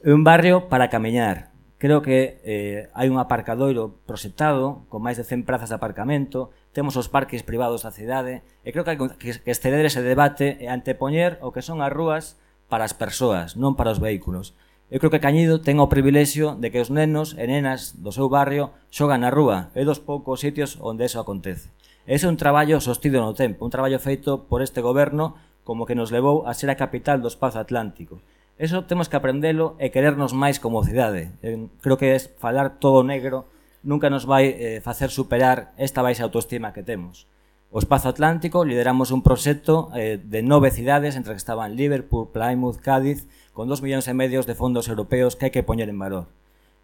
Un barrio para camiñar. Creo que eh, hai un aparcadoiro proxectado con máis de 100 prazas de aparcamento, temos os parques privados da cidade, e creo que hai que exceder ese debate e antepoñer o que son as rúas para as persoas, non para os vehículos. Eu creo que Cañido ten o privilexio de que os nenos e nenas do seu barrio xogan na rúa, e dos poucos sitios onde eso acontece. Ese é un traballo sostido no tempo, un traballo feito por este goberno como que nos levou a ser a capital do espazo atlántico. Eso temos que aprendelo e querernos máis como cidade. Eh, creo que es falar todo negro nunca nos vai eh, facer superar esta baixa autoestima que temos. O Espazo Atlántico lideramos un proxecto eh, de nove cidades entre que estaban Liverpool, Plymouth, Cádiz, con dos millóns e medios de fondos europeos que hai que poñer en valor.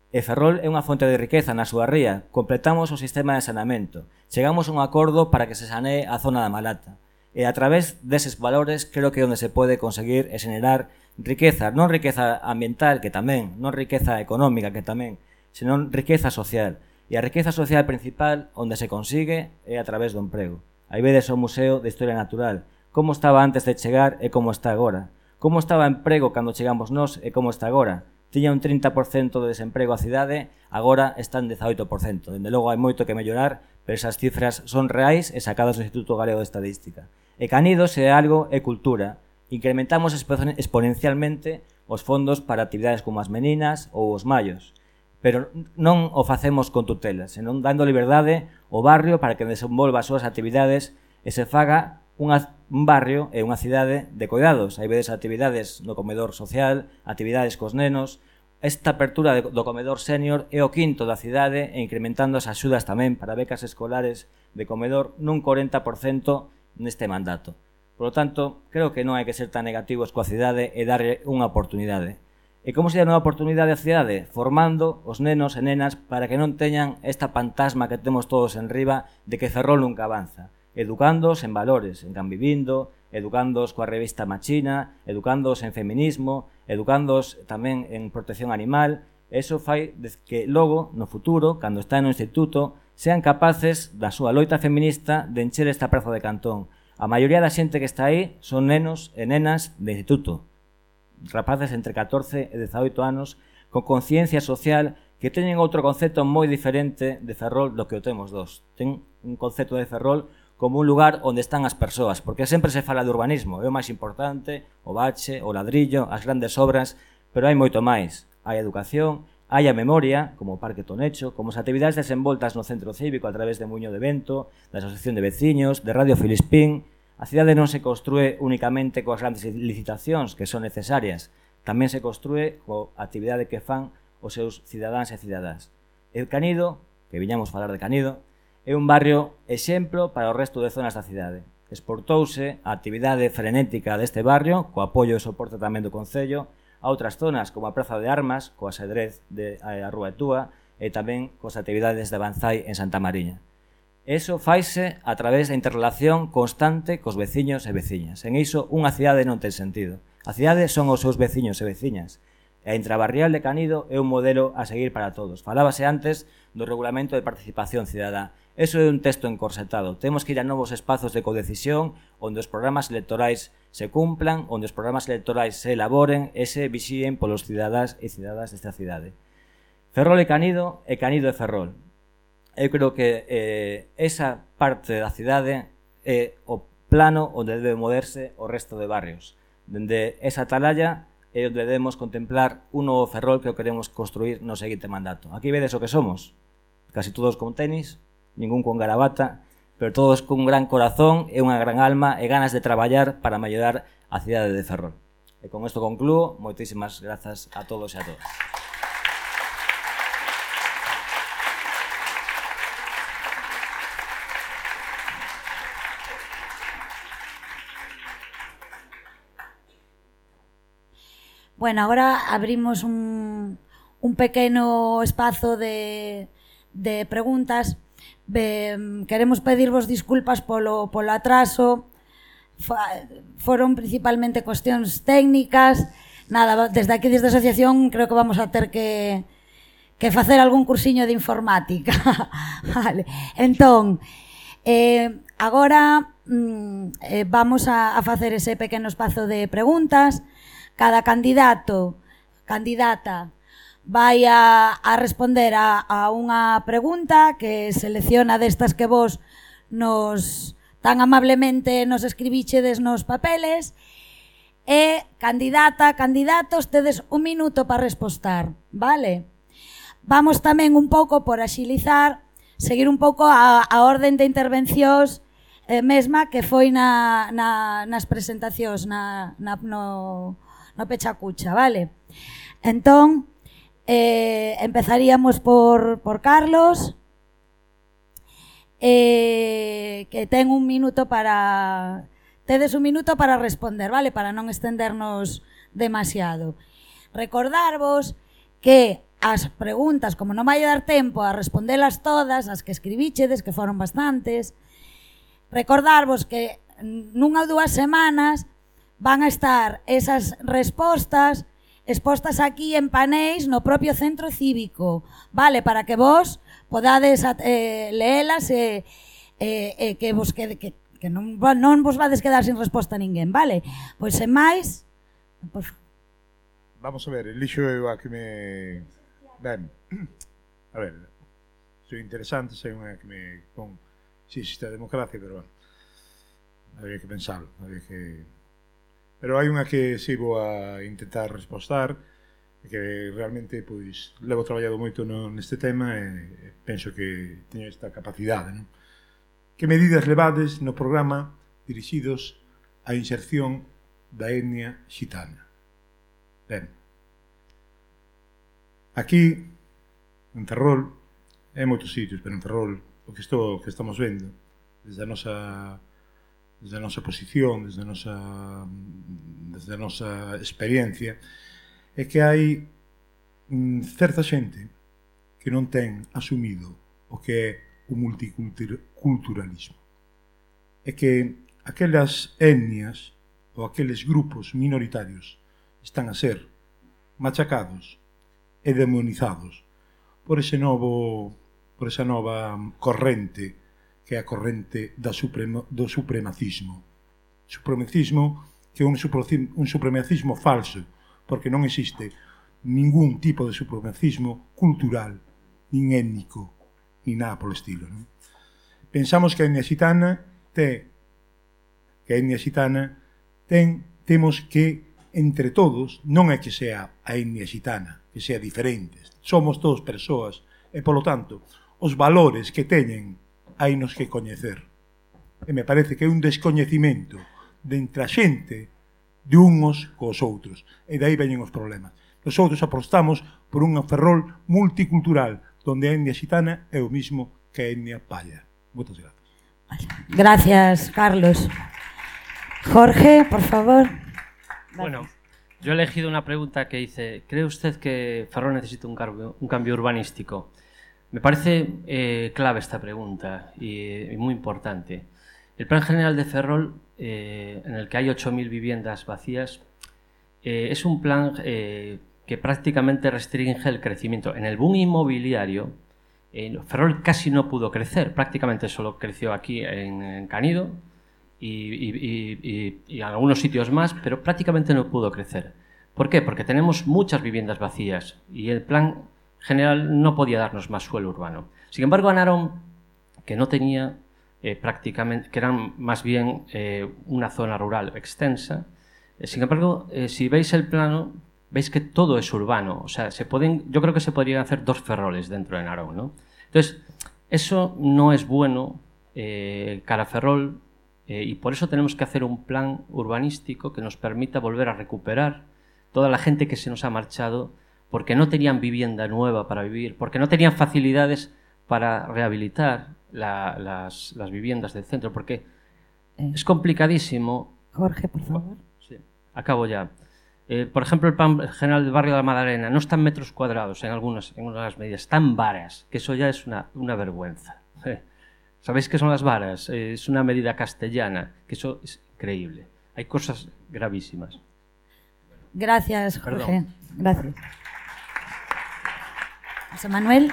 E Ferrol é unha fonte de riqueza na súa ría. Completamos o sistema de saneamento, Chegamos a un acordo para que se sanee a zona da Malata. E a través deses valores creo que onde se pode conseguir é generar riqueza, non riqueza ambiental, que tamén, non riqueza económica, que tamén, senón riqueza social. E a riqueza social principal onde se consigue é a través do emprego. Aí vedes o Museo de Historia Natural, como estaba antes de chegar e como está agora. Como estaba o emprego cando chegamos nós e como está agora tiña un 30% de desemprego a cidade, agora está en 18%. Dende logo hai moito que mellorar, pero esas cifras son reais e sacadas do Instituto Galego de Estadística. E Canidos é algo e cultura. Incrementamos exponencialmente os fondos para actividades como as meninas ou os mallos, pero non o facemos con tutelas, senón dando liberdade ao barrio para que desenvolva as súas actividades e se faga unha un barrio e unha cidade de cuidados. Hai veces actividades no comedor social, actividades cos nenos. Esta apertura de, do comedor senior é o quinto da cidade e incrementando as axudas tamén para becas escolares de comedor nun 40% neste mandato. Por lo tanto, creo que non hai que ser tan negativos coa cidade e darlle unha oportunidade. E como se dá unha oportunidade á cidade? Formando os nenos e nenas para que non teñan esta fantasma que temos todos en riba de que Ferrol nunca avanza educándoos en valores, en Can Vivindo, educándoos coa revista Machina, educándoos en feminismo, educándoos tamén en protección animal, eso fai que logo, no futuro, cando está no instituto, sean capaces da súa loita feminista de encher esta praza de cantón. A maioría da xente que está aí son nenos e nenas de instituto, rapaces entre 14 e 18 anos, con conciencia social que teñen outro concepto moi diferente de Ferrol do que o temos dos. Ten un concepto de Ferrol como un lugar onde están as persoas, porque sempre se fala de urbanismo, é o máis importante, o bache, o ladrillo, as grandes obras, pero hai moito máis. Hai educación, hai a memoria, como o Parque Tonecho, como as actividades desenvoltas no centro cívico a través de Muño de Vento, da Asociación de Veciños, de Radio Filispín. A cidade non se construe únicamente coas grandes licitacións que son necesarias, tamén se construe coa actividade que fan os seus cidadáns e cidadás. El Canido, que viñamos falar de Canido, é un barrio exemplo para o resto de zonas da cidade. Exportouse a actividade frenética deste barrio, co apoio e soporte tamén do Concello, a outras zonas como a Praza de Armas, coa xadrez de a Rúa Etúa e tamén coas actividades de Banzai en Santa Mariña. Eso faise a través da interrelación constante cos veciños e veciñas. En iso, unha cidade non ten sentido. A cidade son os seus veciños e veciñas e a intrabarrial de Canido é un modelo a seguir para todos. Falábase antes do regulamento de participación cidadá. Eso é un texto encorsetado. Temos que ir a novos espazos de codecisión onde os programas electorais se cumplan, onde os programas electorais se elaboren e se vixíen polos cidadáns e cidadas desta cidade. Ferrol e Canido e Canido e Ferrol. Eu creo que eh, esa parte da cidade é o plano onde debe moverse o resto de barrios. Dende esa atalaya é onde debemos contemplar un novo ferrol que o queremos construir no seguinte mandato. Aquí vedes o que somos, casi todos con tenis, ningún con garabata, pero todos cun gran corazón e unha gran alma e ganas de traballar para mellorar a cidade de Ferrol. E con isto concluo, moitísimas grazas a todos e a todas. Bueno, agora abrimos un, un pequeno espazo de, de preguntas. Ben, queremos pedirvos disculpas polo, polo atraso, foron principalmente cuestións técnicas. Nada, desde aquí, desde a asociación, creo que vamos a ter que, que facer algún cursiño de informática. vale. Entón, eh, agora mm, eh, vamos a, a facer ese pequeno espazo de preguntas. Cada candidato, candidata, vai a, a responder a, a unha pregunta que selecciona destas que vos nos tan amablemente nos escribichedes nos papeles e candidata, candidatos, tedes un minuto para respostar, vale? Vamos tamén un pouco por axilizar, seguir un pouco a, a orden de intervencións eh, mesma que foi na, na, nas presentacións na, na, no, no pechacucha, vale? Entón, Eh, empezaríamos por, por Carlos, eh, que ten un minuto para... Tedes un minuto para responder, vale? Para non estendernos demasiado. Recordarvos que as preguntas, como non vai dar tempo a respondelas todas, as que escribíchedes, que foron bastantes, recordarvos que nunha ou dúas semanas van a estar esas respostas expostas aquí en paneis no propio centro cívico, vale, para que vos podades eh, leelas e eh, eh, que vos quede, que, que non, non vos vades quedar sin resposta ninguén, vale? Pois sen máis, por... Vamos a ver, elixo eu a que me... Ben, a ver, estou interesante, sei unha que me pon... Sí, existe a democracia, pero bueno, había que pensarlo, había que Pero hai unha que si vou a intentar respostar, que realmente pois levo traballado moito no, neste tema e, penso que teño esta capacidade, non? Que medidas levades no programa dirixidos á inserción da etnia xitana? Ben. Aquí en Ferrol, en moitos sitios, pero en Ferrol o que estou, que estamos vendo desde a nosa desde a nosa posición, desde a nosa, desde a nosa experiencia, é que hai mm, certa xente que non ten asumido o que é o multiculturalismo. É que aquelas etnias ou aqueles grupos minoritarios están a ser machacados e demonizados por ese novo por esa nova corrente que é a corrente da supremo, do supremacismo. Supremacismo que é un, un supremacismo falso, porque non existe ningún tipo de supremacismo cultural, nin étnico, nin nada polo estilo. Non? Pensamos que a etnia xitana te, que a etnia xitana ten, temos que entre todos, non é que sea a etnia xitana, que sea diferente. Somos todos persoas e, polo tanto, os valores que teñen hainos que coñecer. E me parece que é un descoñecimento de entre a xente de unhos cos outros. E dai veñen os problemas. Nosotros apostamos por unha ferrol multicultural donde a etnia xitana é o mismo que a etnia palla. Moitas gracias. Gracias, Carlos. Jorge, por favor. Gracias. Bueno, yo he elegido una pregunta que dice, ¿cree usted que Ferrol necesita un cambio, un cambio urbanístico? Me parece eh, clave esta pregunta y, muy importante. El Plan General de Ferrol, eh, en el que hay 8.000 viviendas vacías, eh, es un plan que prácticamente restringe el crecimiento. En el boom inmobiliario, Ferrol casi no pudo crecer, prácticamente solo creció aquí en, en Canido y, y, y, algunos sitios más, pero prácticamente no pudo crecer. ¿Por qué? Porque tenemos muchas viviendas vacías y el plan general no podía darnos más suelo urbano. Sin embargo, ganaron que no tenía eh, prácticamente, que eran más bien eh, una zona rural extensa. Eh, sin embargo, si veis el plano, veis que todo es urbano. O sea, se pueden, yo creo que se podrían hacer dos ferroles dentro de Narón, ¿no? Entonces, eso no es bueno eh, cara a Ferrol y por eso tenemos que hacer un plan urbanístico que nos permita volver a recuperar toda la gente que se nos ha marchado porque no tenían vivienda nueva para vivir, porque no tenían facilidades para rehabilitar la, las, las, viviendas del centro, porque eh, es complicadísimo. Jorge, por favor. Sí, acabo ya. Eh, por ejemplo, el plan general del barrio de la Madalena no está en metros cuadrados en algunas, en algunas medidas, está en varas, que eso ya es una, una vergüenza. ¿Sabéis qué son las varas? Eh, es una medida castellana, que eso es increíble. Hay cosas gravísimas. Gracias, Jorge. Perdón. Gracias. Manuel.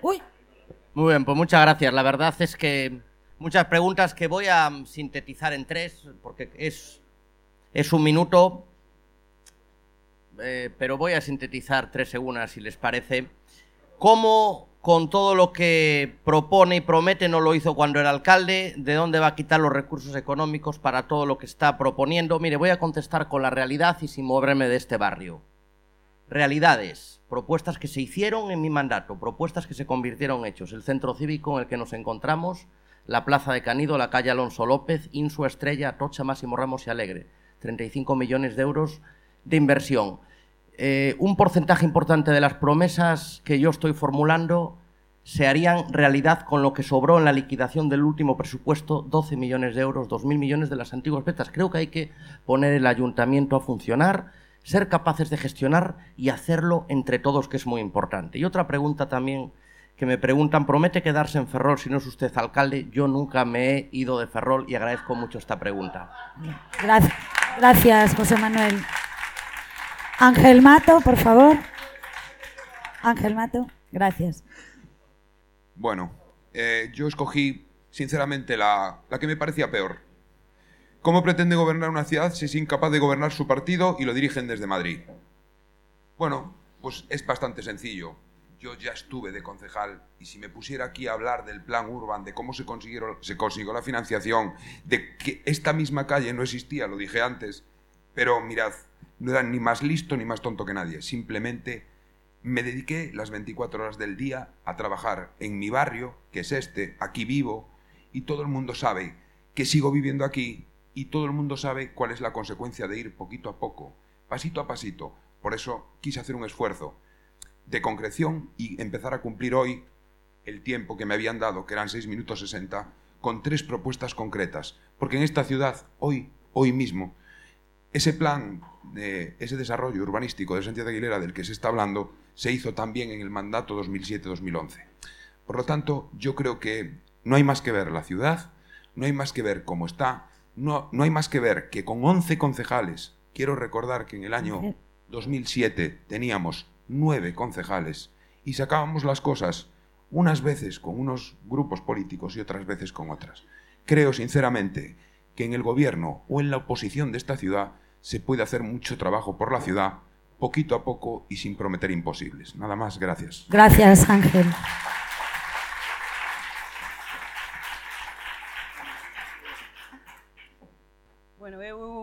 Uy. Muy bien, pues muchas gracias. La verdad es que muchas preguntas que voy a sintetizar en tres, porque es, es un minuto, eh, pero voy a sintetizar tres segundos, si les parece. ¿Cómo con todo lo que propone y promete no lo hizo cuando era alcalde? ¿De dónde va a quitar los recursos económicos para todo lo que está proponiendo? Mire, voy a contestar con la realidad y sin moverme de este barrio. Realidades propuestas que se hicieron en mi mandato, propuestas que se convirtieron en hechos. El centro cívico en el que nos encontramos, la Plaza de Canido, la calle Alonso López, Insua Estrella, Atocha, Máximo Ramos y Alegre. 35 millones de euros de inversión. Eh, un porcentaje importante de las promesas que yo estoy formulando se harían realidad con lo que sobró en la liquidación del último presupuesto, 12 millones de euros, 2.000 millones de las antiguas betas. Creo que hay que poner el ayuntamiento a funcionar, ser capaces de gestionar y hacerlo entre todos, que es muy importante. Y otra pregunta también que me preguntan, ¿promete quedarse en Ferrol si no es usted alcalde? Yo nunca me he ido de Ferrol y agradezco mucho esta pregunta. Gracias, gracias José Manuel. Ángel Mato, por favor. Ángel Mato, gracias. Bueno, eh, yo escogí, sinceramente, la, la que me parecía peor. ¿Cómo pretende gobernar una ciudad si es incapaz de gobernar su partido y lo dirigen desde Madrid? Bueno, pues es bastante sencillo. Yo ya estuve de concejal y si me pusiera aquí a hablar del plan Urban, de cómo se, se consiguió la financiación, de que esta misma calle no existía, lo dije antes, pero mirad, no era ni más listo ni más tonto que nadie. Simplemente me dediqué las 24 horas del día a trabajar en mi barrio, que es este, aquí vivo, y todo el mundo sabe que sigo viviendo aquí y todo el mundo sabe cuál es la consecuencia de ir poquito a poco, pasito a pasito. Por eso quise hacer un esfuerzo de concreción y empezar a cumplir hoy el tiempo que me habían dado, que eran 6 minutos 60, con tres propuestas concretas. Porque en esta ciudad, hoy, hoy mismo, ese plan, de, ese desarrollo urbanístico de Santiago de Aguilera del que se está hablando, se hizo también en el mandato 2007-2011. Por lo tanto, yo creo que no hay más que ver la ciudad, no hay más que ver cómo está, no, no hay más que ver que con 11 concejales, quiero recordar que en el año 2007 teníamos 9 concejales y sacábamos las cosas unas veces con unos grupos políticos y otras veces con otras. Creo sinceramente que en el gobierno o en la oposición de esta ciudad se puede hacer mucho trabajo por la ciudad, poquito a poco y sin prometer imposibles. Nada más, gracias. Gracias, Ángel.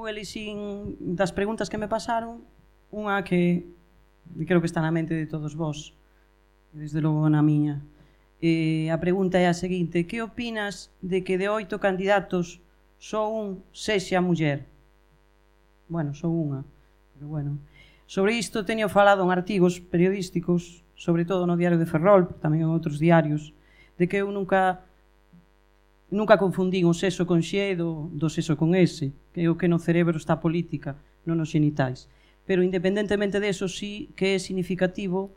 eu elixín das preguntas que me pasaron unha que creo que está na mente de todos vós, desde logo na miña. E a pregunta é a seguinte, que opinas de que de oito candidatos só un sexa muller? Bueno, só unha, pero bueno. Sobre isto teño falado en artigos periodísticos, sobre todo no Diario de Ferrol, tamén en outros diarios, de que eu nunca nunca confundín o sexo con xe do sexo con ese, que é o que no cerebro está a política, non nos xenitais. Pero independentemente deso, sí que é significativo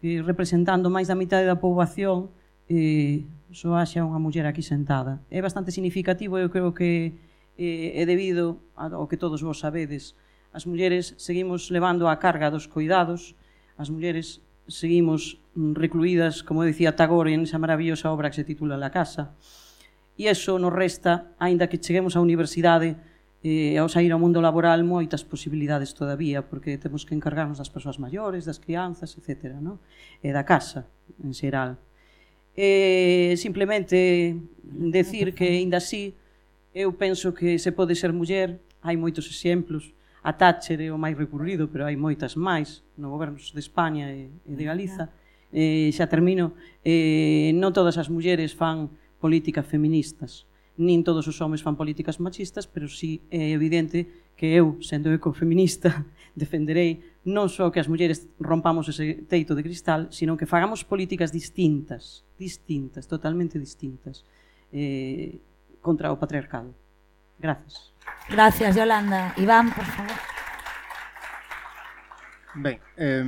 que representando máis da mitad da poboación eh, só haxa unha muller aquí sentada. É bastante significativo, eu creo que eh, é debido ao que todos vos sabedes. As mulleres seguimos levando a carga dos cuidados, as mulleres seguimos recluídas, como decía Tagore, en esa maravillosa obra que se titula La Casa, E eso nos resta, aínda que cheguemos á universidade, eh, ao sair ao mundo laboral moitas posibilidades todavía, porque temos que encargarnos das persoas maiores, das crianzas, etc. No? E da casa, en xeral. E, simplemente decir que, ainda así, eu penso que se pode ser muller, hai moitos exemplos, a Thatcher é o máis recurrido, pero hai moitas máis no goberno de España e de Galiza. Eh, xa termino, eh, non todas as mulleres fan políticas feministas. Nin todos os homes fan políticas machistas, pero sí é evidente que eu, sendo ecofeminista, defenderei non só que as mulleres rompamos ese teito de cristal, sino que fagamos políticas distintas, distintas, totalmente distintas, eh, contra o patriarcado. Gracias. Gracias, Yolanda. Iván, por favor. Ben, eh,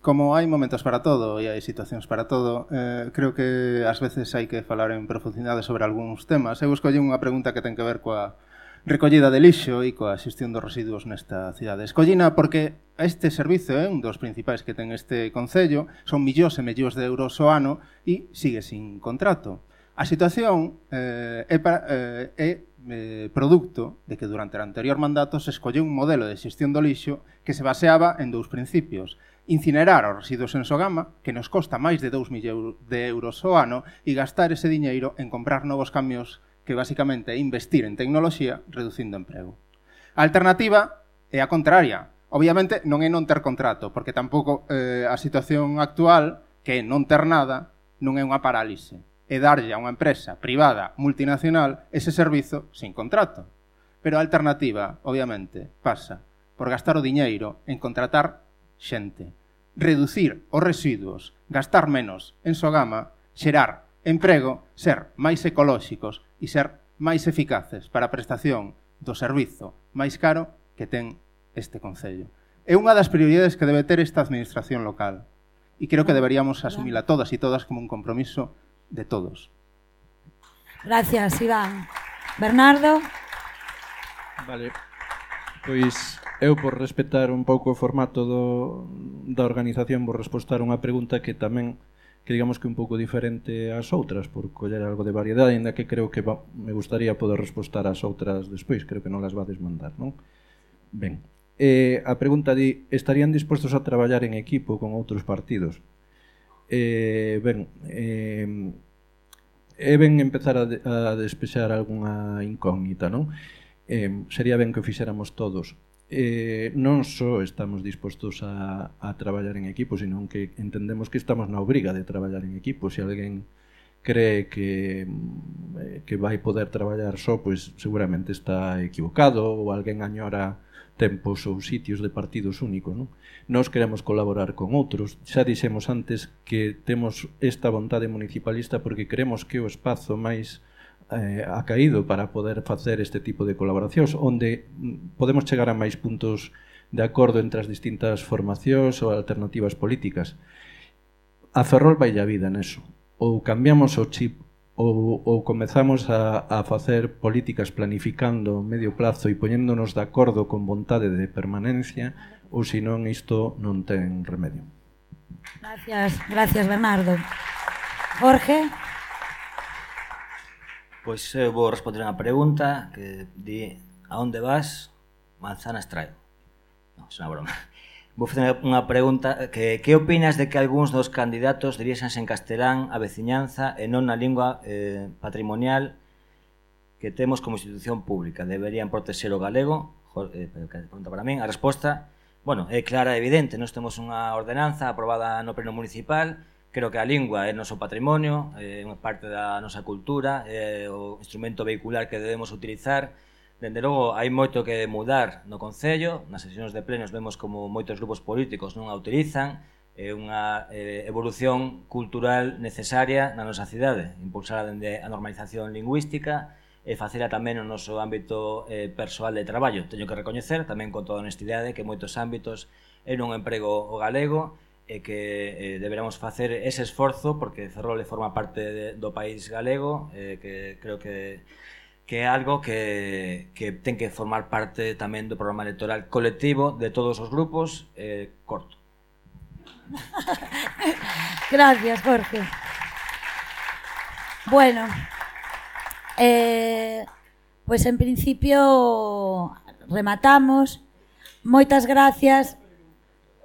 como hai momentos para todo e hai situacións para todo, eh, creo que ás veces hai que falar en profundidade sobre algúns temas. Eu escolle unha pregunta que ten que ver coa recollida de lixo e coa xestión dos residuos nesta cidade. Escollina porque este servizo é eh, un dos principais que ten este Concello, son millóns e millóns de euros o ano e sigue sin contrato. A situación eh, é, para, eh, é eh, producto de que durante o anterior mandato se escolleu un modelo de xestión do lixo que se baseaba en dous principios. Incinerar os residuos en Sogama, que nos costa máis de 2 millóns de euros ao ano, e gastar ese diñeiro en comprar novos camións que basicamente é investir en tecnoloxía reducindo emprego. A alternativa é a contraria. Obviamente non é non ter contrato, porque tampouco eh, a situación actual, que é non ter nada, non é unha parálise e darlle a unha empresa privada multinacional ese servizo sin contrato. Pero a alternativa, obviamente, pasa por gastar o diñeiro en contratar xente, reducir os residuos, gastar menos en Sogama, xerar emprego, ser máis ecolóxicos e ser máis eficaces para a prestación do servizo máis caro que ten este Concello. É unha das prioridades que debe ter esta administración local e creo que deberíamos asumila todas e todas como un compromiso de todos. Gracias, Iván. Bernardo? Vale. Pois eu por respetar un pouco o formato do, da organización vou respostar unha pregunta que tamén que digamos que un pouco diferente ás outras por coller algo de variedade, ainda que creo que va, me gustaría poder respostar ás outras despois, creo que non las vades mandar, non? Ben, eh, a pregunta di, estarían dispostos a traballar en equipo con outros partidos? Eh, ben, eh, é ben empezar a, de, a despexar algunha incógnita, non? Eh, sería ben que o fixéramos todos. Eh, non só estamos dispostos a, a traballar en equipo, sino que entendemos que estamos na obriga de traballar en equipo. Se alguén cree que, eh, que vai poder traballar só, pois seguramente está equivocado ou alguén añora tempos ou sitios de partidos únicos. Non? Nos queremos colaborar con outros. Xa dixemos antes que temos esta vontade municipalista porque queremos que o espazo máis eh, acaído para poder facer este tipo de colaboracións, onde mm, podemos chegar a máis puntos de acordo entre as distintas formacións ou alternativas políticas. A Ferrol vai a vida neso. Ou cambiamos o chip ou, ou comezamos a, a facer políticas planificando medio plazo e poñéndonos de acordo con vontade de permanencia ou senón isto non ten remedio. Gracias, gracias Bernardo. Jorge? Pois eu vou responder unha pregunta que di a onde vas, manzanas traigo. Non, é unha broma. Vou facer unha pregunta que que opinas de que algúns dos candidatos diríxanse en castelán a veciñanza e non na lingua eh, patrimonial que temos como institución pública? Deberían protexer o galego? Eh, pregunta para min. A resposta, bueno, é clara e evidente. Nós temos unha ordenanza aprobada no pleno municipal Creo que a lingua é noso patrimonio, eh, é unha parte da nosa cultura, é o instrumento vehicular que debemos utilizar Dende logo, hai moito que mudar no Concello, nas sesións de plenos vemos como moitos grupos políticos non a utilizan, é unha eh, evolución cultural necesaria na nosa cidade, impulsar dende a normalización lingüística e facela tamén no noso ámbito eh, persoal de traballo. Teño que recoñecer tamén con toda honestidade que moitos ámbitos é non emprego o galego e que eh, deberamos facer ese esforzo porque Ferrol forma parte de, do país galego, eh, que creo que que é algo que, que ten que formar parte tamén do programa electoral colectivo de todos os grupos eh, corto. Gracias, Jorge. Bueno, eh, pois pues en principio rematamos. Moitas gracias.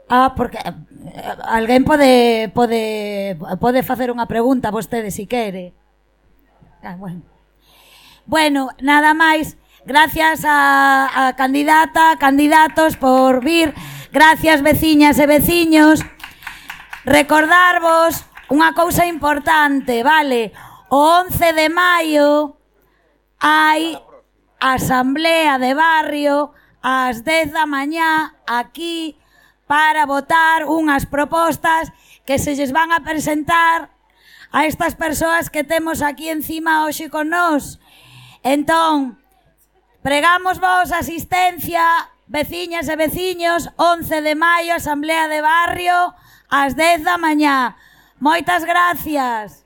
Ah, porque eh, alguén pode pode pode facer unha pregunta vostede se si quere. Ah, bueno. Bueno, nada máis. Gracias a, a candidata, candidatos por vir. Gracias veciñas e veciños. Recordarvos unha cousa importante, vale? O 11 de maio hai asamblea de barrio ás 10 da mañá aquí para votar unhas propostas que se lles van a presentar a estas persoas que temos aquí encima hoxe con nós. Entón, pregamos vos asistencia, veciñas e veciños, 11 de maio, Asamblea de Barrio, ás 10 da mañá. Moitas gracias.